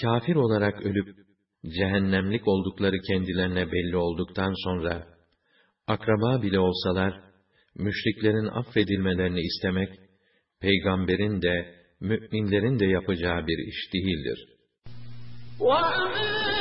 Kafir olarak ölüp, cehennemlik oldukları kendilerine belli olduktan sonra, akraba bile olsalar, müşriklerin affedilmelerini istemek, peygamberin de, müminlerin de yapacağı bir iş değildir. وَمَا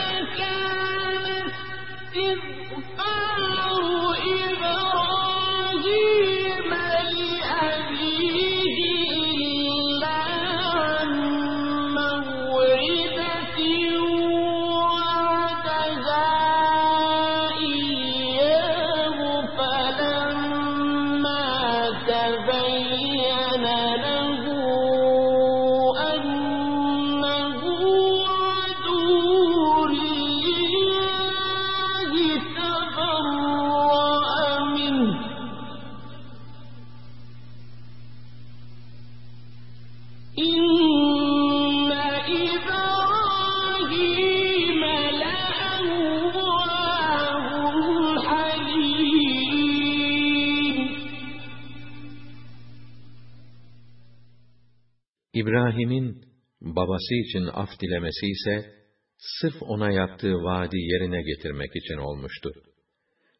İbrahim'in babası için af dilemesi ise sırf ona yaptığı vaadi yerine getirmek için olmuştu.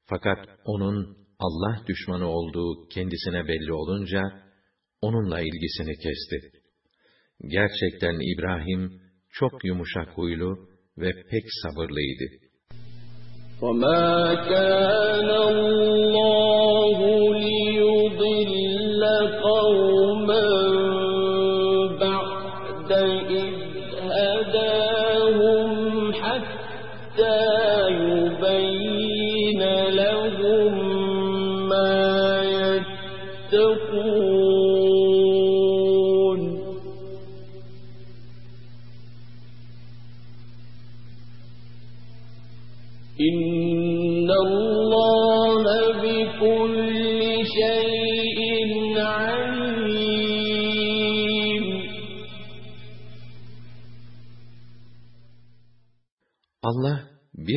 Fakat onun Allah düşmanı olduğu kendisine belli olunca onunla ilgisini kesti. Gerçekten İbrahim çok yumuşak huylu ve pek sabırlıydı. وَمَا كَانَ اللَّهُ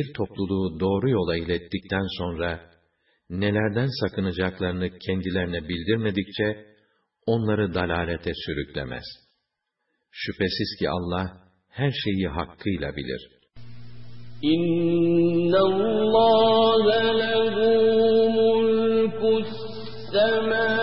bir topluluğu doğru yola ilettikten sonra, nelerden sakınacaklarını kendilerine bildirmedikçe, onları dalalete sürüklemez. Şüphesiz ki Allah, her şeyi hakkıyla bilir. İnna Allah lehu mulkus semâ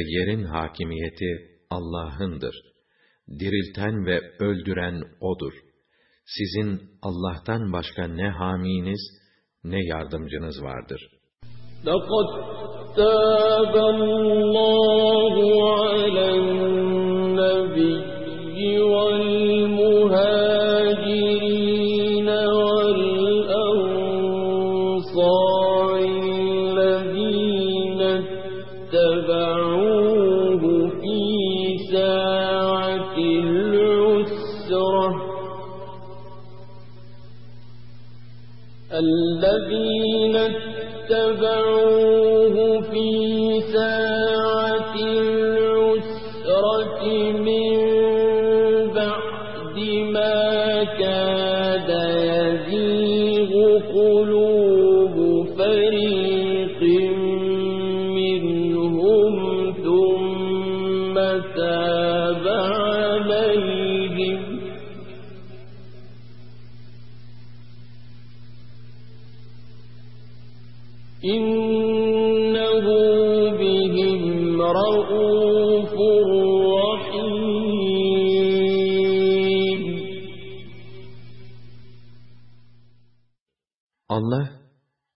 yerin hakimiyeti Allah'ındır. Dirilten ve öldüren O'dur. Sizin Allah'tan başka ne haminiz, ne yardımcınız vardır. لقد تاب الله على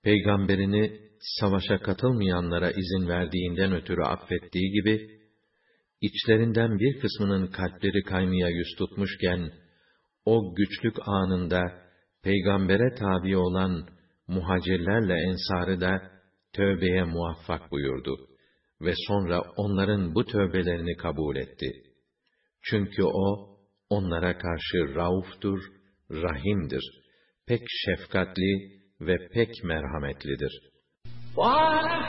peygamberini savaşa katılmayanlara izin verdiğinden ötürü affettiği gibi, içlerinden bir kısmının kalpleri kaymaya yüz tutmuşken, o güçlük anında, peygambere tabi olan muhacirlerle ensarı da, tövbeye muvaffak buyurdu. ve sonra onların bu tövbelerini kabul etti. Çünkü o, onlara karşı rauftur, rahimdir, pek şefkatli ve pek merhametlidir. وعلى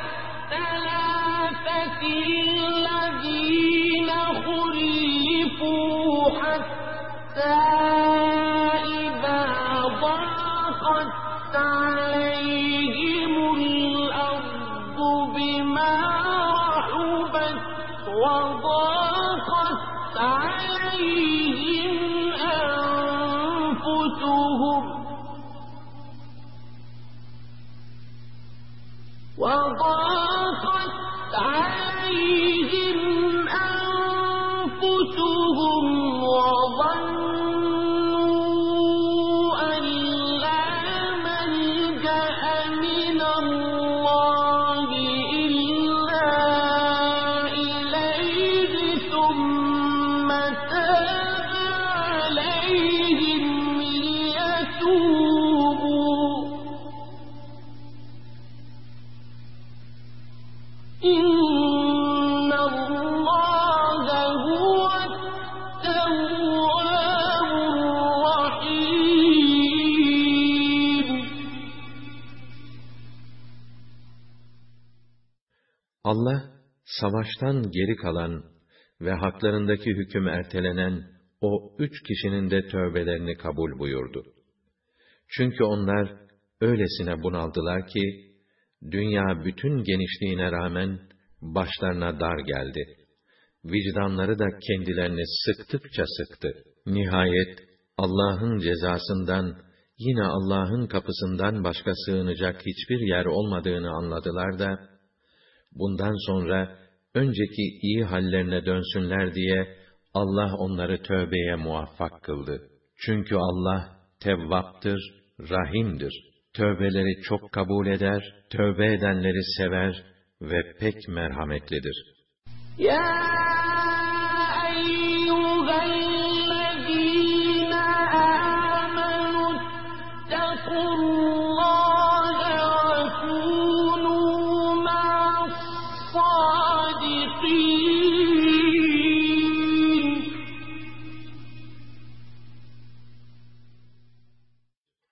Allah, savaştan geri kalan ve haklarındaki hüküm ertelenen o üç kişinin de tövbelerini kabul buyurdu. Çünkü onlar öylesine bunaldılar ki, dünya bütün genişliğine rağmen başlarına dar geldi. Vicdanları da kendilerini sıktıkça sıktı. Nihayet Allah'ın cezasından, yine Allah'ın kapısından başka sığınacak hiçbir yer olmadığını anladılar da, bundan sonra önceki iyi hallerine dönsünler diye Allah onları tövbeye muvaffak kıldı. Çünkü Allah tevvaptır, rahimdir. Tövbeleri çok kabul eder, tövbe edenleri sever ve pek merhametlidir. يا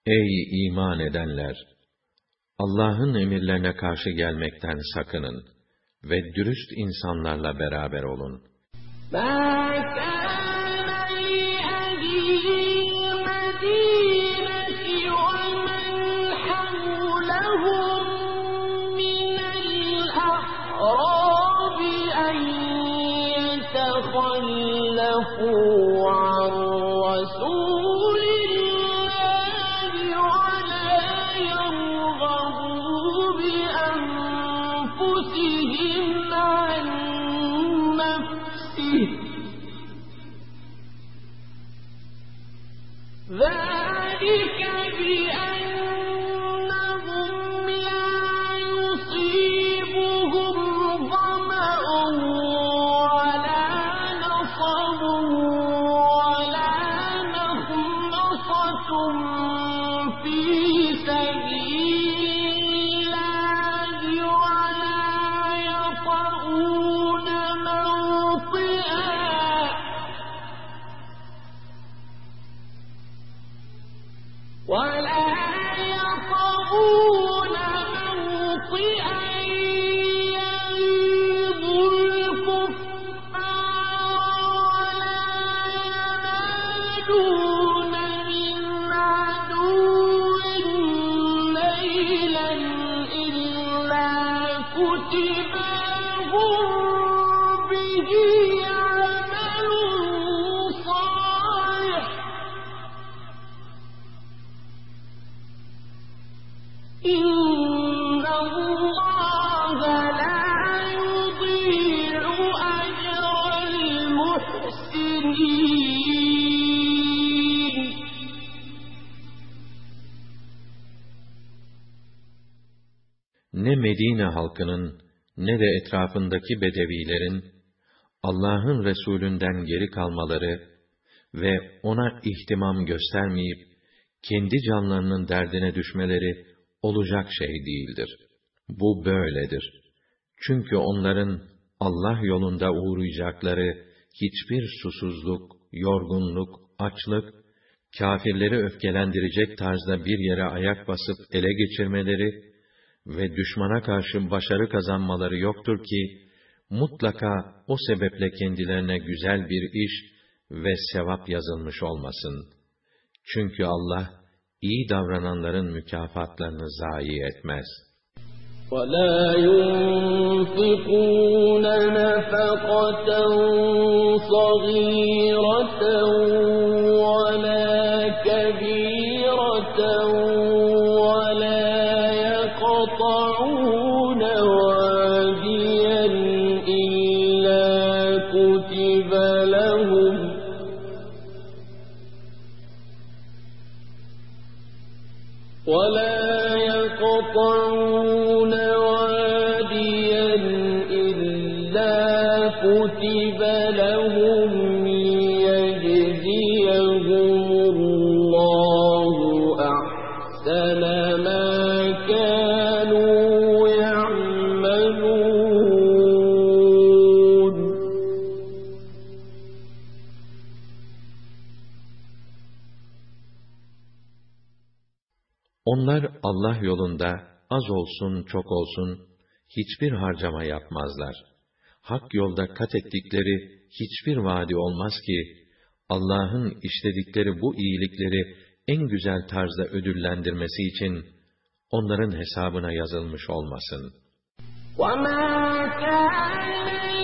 Ey iman edenler! Allah'ın emirlerine karşı gelmekten sakının ve dürüst insanlarla beraber olun. Ben. Medine halkının ne de etrafındaki bedevilerin Allah'ın Resulünden geri kalmaları ve ona ihtimam göstermeyip kendi canlarının derdine düşmeleri olacak şey değildir. Bu böyledir. Çünkü onların Allah yolunda uğrayacakları hiçbir susuzluk, yorgunluk, açlık, kâfirleri öfkelendirecek tarzda bir yere ayak basıp ele geçirmeleri ve düşmana karşı başarı kazanmaları yoktur ki, mutlaka o sebeple kendilerine güzel bir iş ve sevap yazılmış olmasın. Çünkü Allah, iyi davrananların mükafatlarını zayi etmez. وَلَا يُنْفِقُونَ نَفَقَةً صَغِيرَةً Allah yolunda az olsun çok olsun hiçbir harcama yapmazlar. Hak yolda kat ettikleri hiçbir vaadi olmaz ki Allah'ın işledikleri bu iyilikleri en güzel tarzda ödüllendirmesi için onların hesabına yazılmış olmasın. وما كان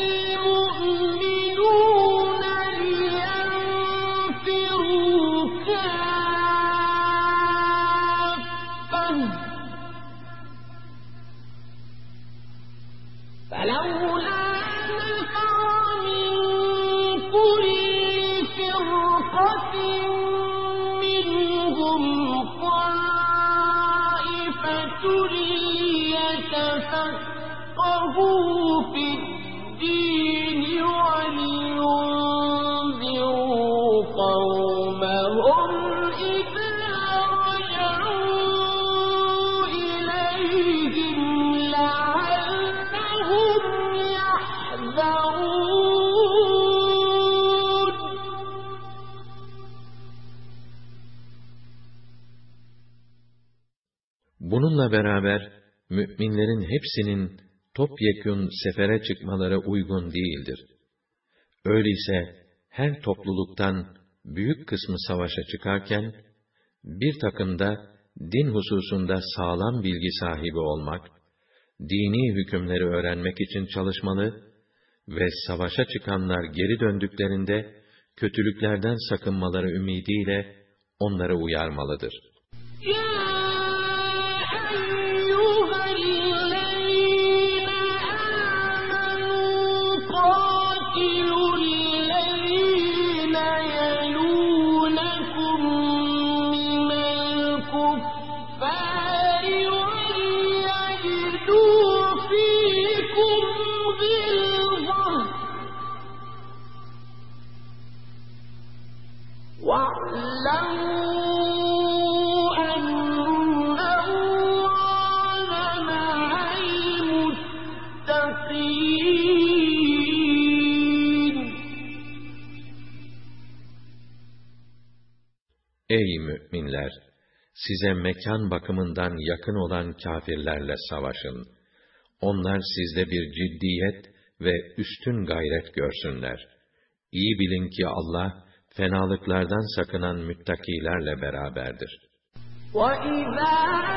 لو Bununla beraber müminlerin hepsinin topyekün sefere çıkmaları uygun değildir. Öyleyse her topluluktan büyük kısmı savaşa çıkarken bir takım da din hususunda sağlam bilgi sahibi olmak, dini hükümleri öğrenmek için çalışmalı ve savaşa çıkanlar geri döndüklerinde kötülüklerden sakınmaları ümidiyle onları uyarmalıdır. يا müminler! Size mekan bakımından yakın olan kâfirlerle savaşın. Onlar sizde bir ciddiyet ve üstün gayret görsünler. İyi bilin ki Allah, fenalıklardan sakınan müttakilerle beraberdir. وَإِذَا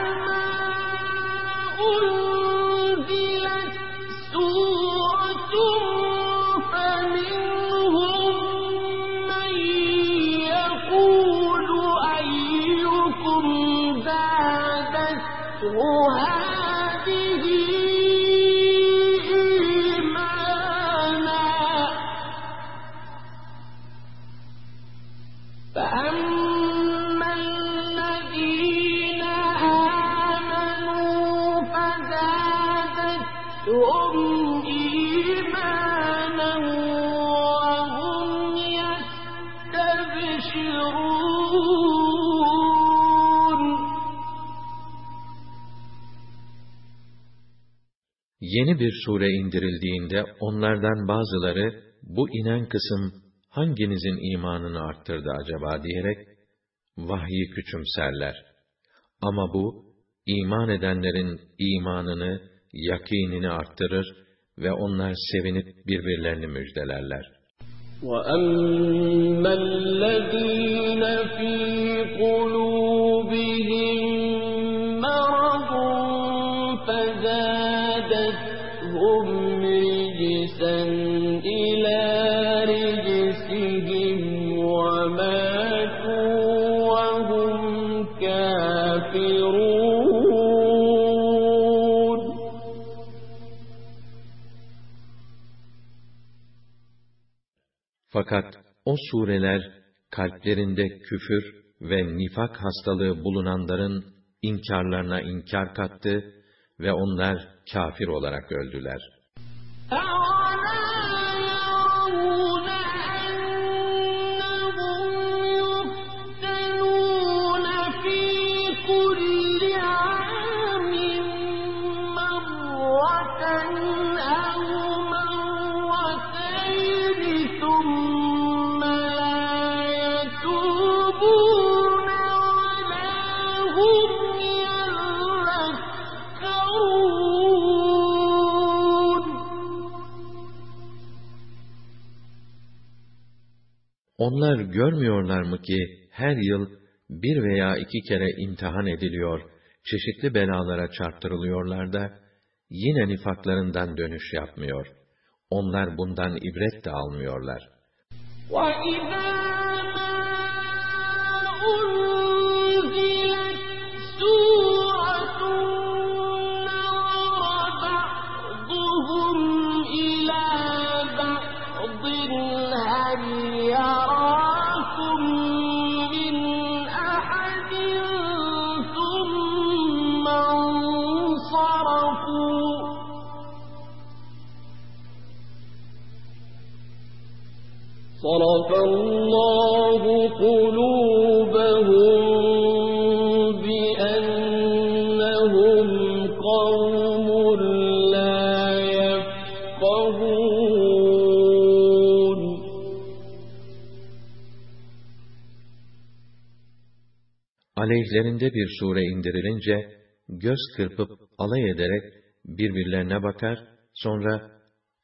Yeni bir sure indirildiğinde onlardan bazıları bu inen kısım hanginizin imanını arttırdı acaba diyerek vahyi küçümserler. Ama bu iman edenlerin imanını, yakinini arttırır ve onlar sevinip birbirlerini müjdelerler. وَأَمَّا الَّذِينَ فِي قُلُوبِهِم Fakat o sureler kalplerinde küfür ve nifak hastalığı bulunanların inkarlarına inkar kattı ve onlar kafir olarak öldüler. Onlar görmüyorlar mı ki her yıl bir veya iki kere imtihan ediliyor, çeşitli belalara çarptırılıyorlar da, yine nifaklarından dönüş yapmıyor. Onlar bundan ibret de almıyorlar. وَإِذَا Aleyhlerinde bir sure indirilince, göz kırpıp alay ederek birbirlerine bakar, sonra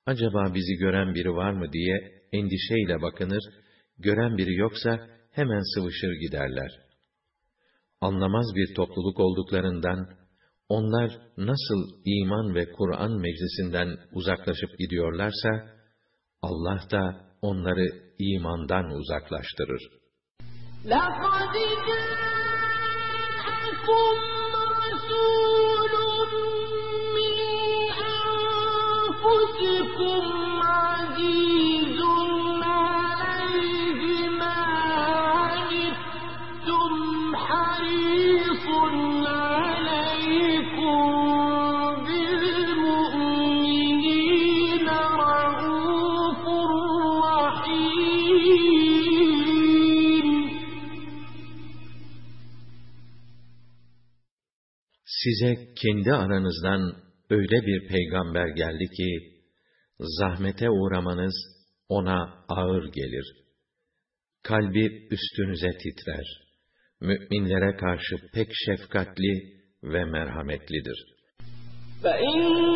acaba bizi gören biri var mı diye endişeyle bakınır, gören biri yoksa hemen sıvışır giderler. Anlamaz bir topluluk olduklarından, onlar nasıl iman ve Kur'an meclisinden uzaklaşıp gidiyorlarsa, Allah da onları imandan uzaklaştırır. لقد جاءكم رسول من أنفسكم عزيز. Size kendi aranızdan öyle bir peygamber geldi ki, zahmete uğramanız ona ağır gelir. Kalbi üstünüze titrer. Müminlere karşı pek şefkatli ve merhametlidir. فإن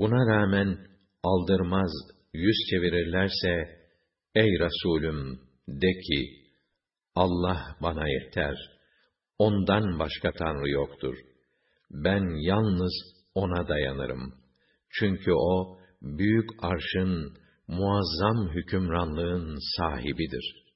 Buna rağmen aldırmaz yüz çevirirlerse, ey Resulüm de ki, Allah bana yeter, ondan başka Tanrı yoktur. Ben yalnız ona dayanırım. Çünkü o, büyük arşın, muazzam hükümranlığın sahibidir.''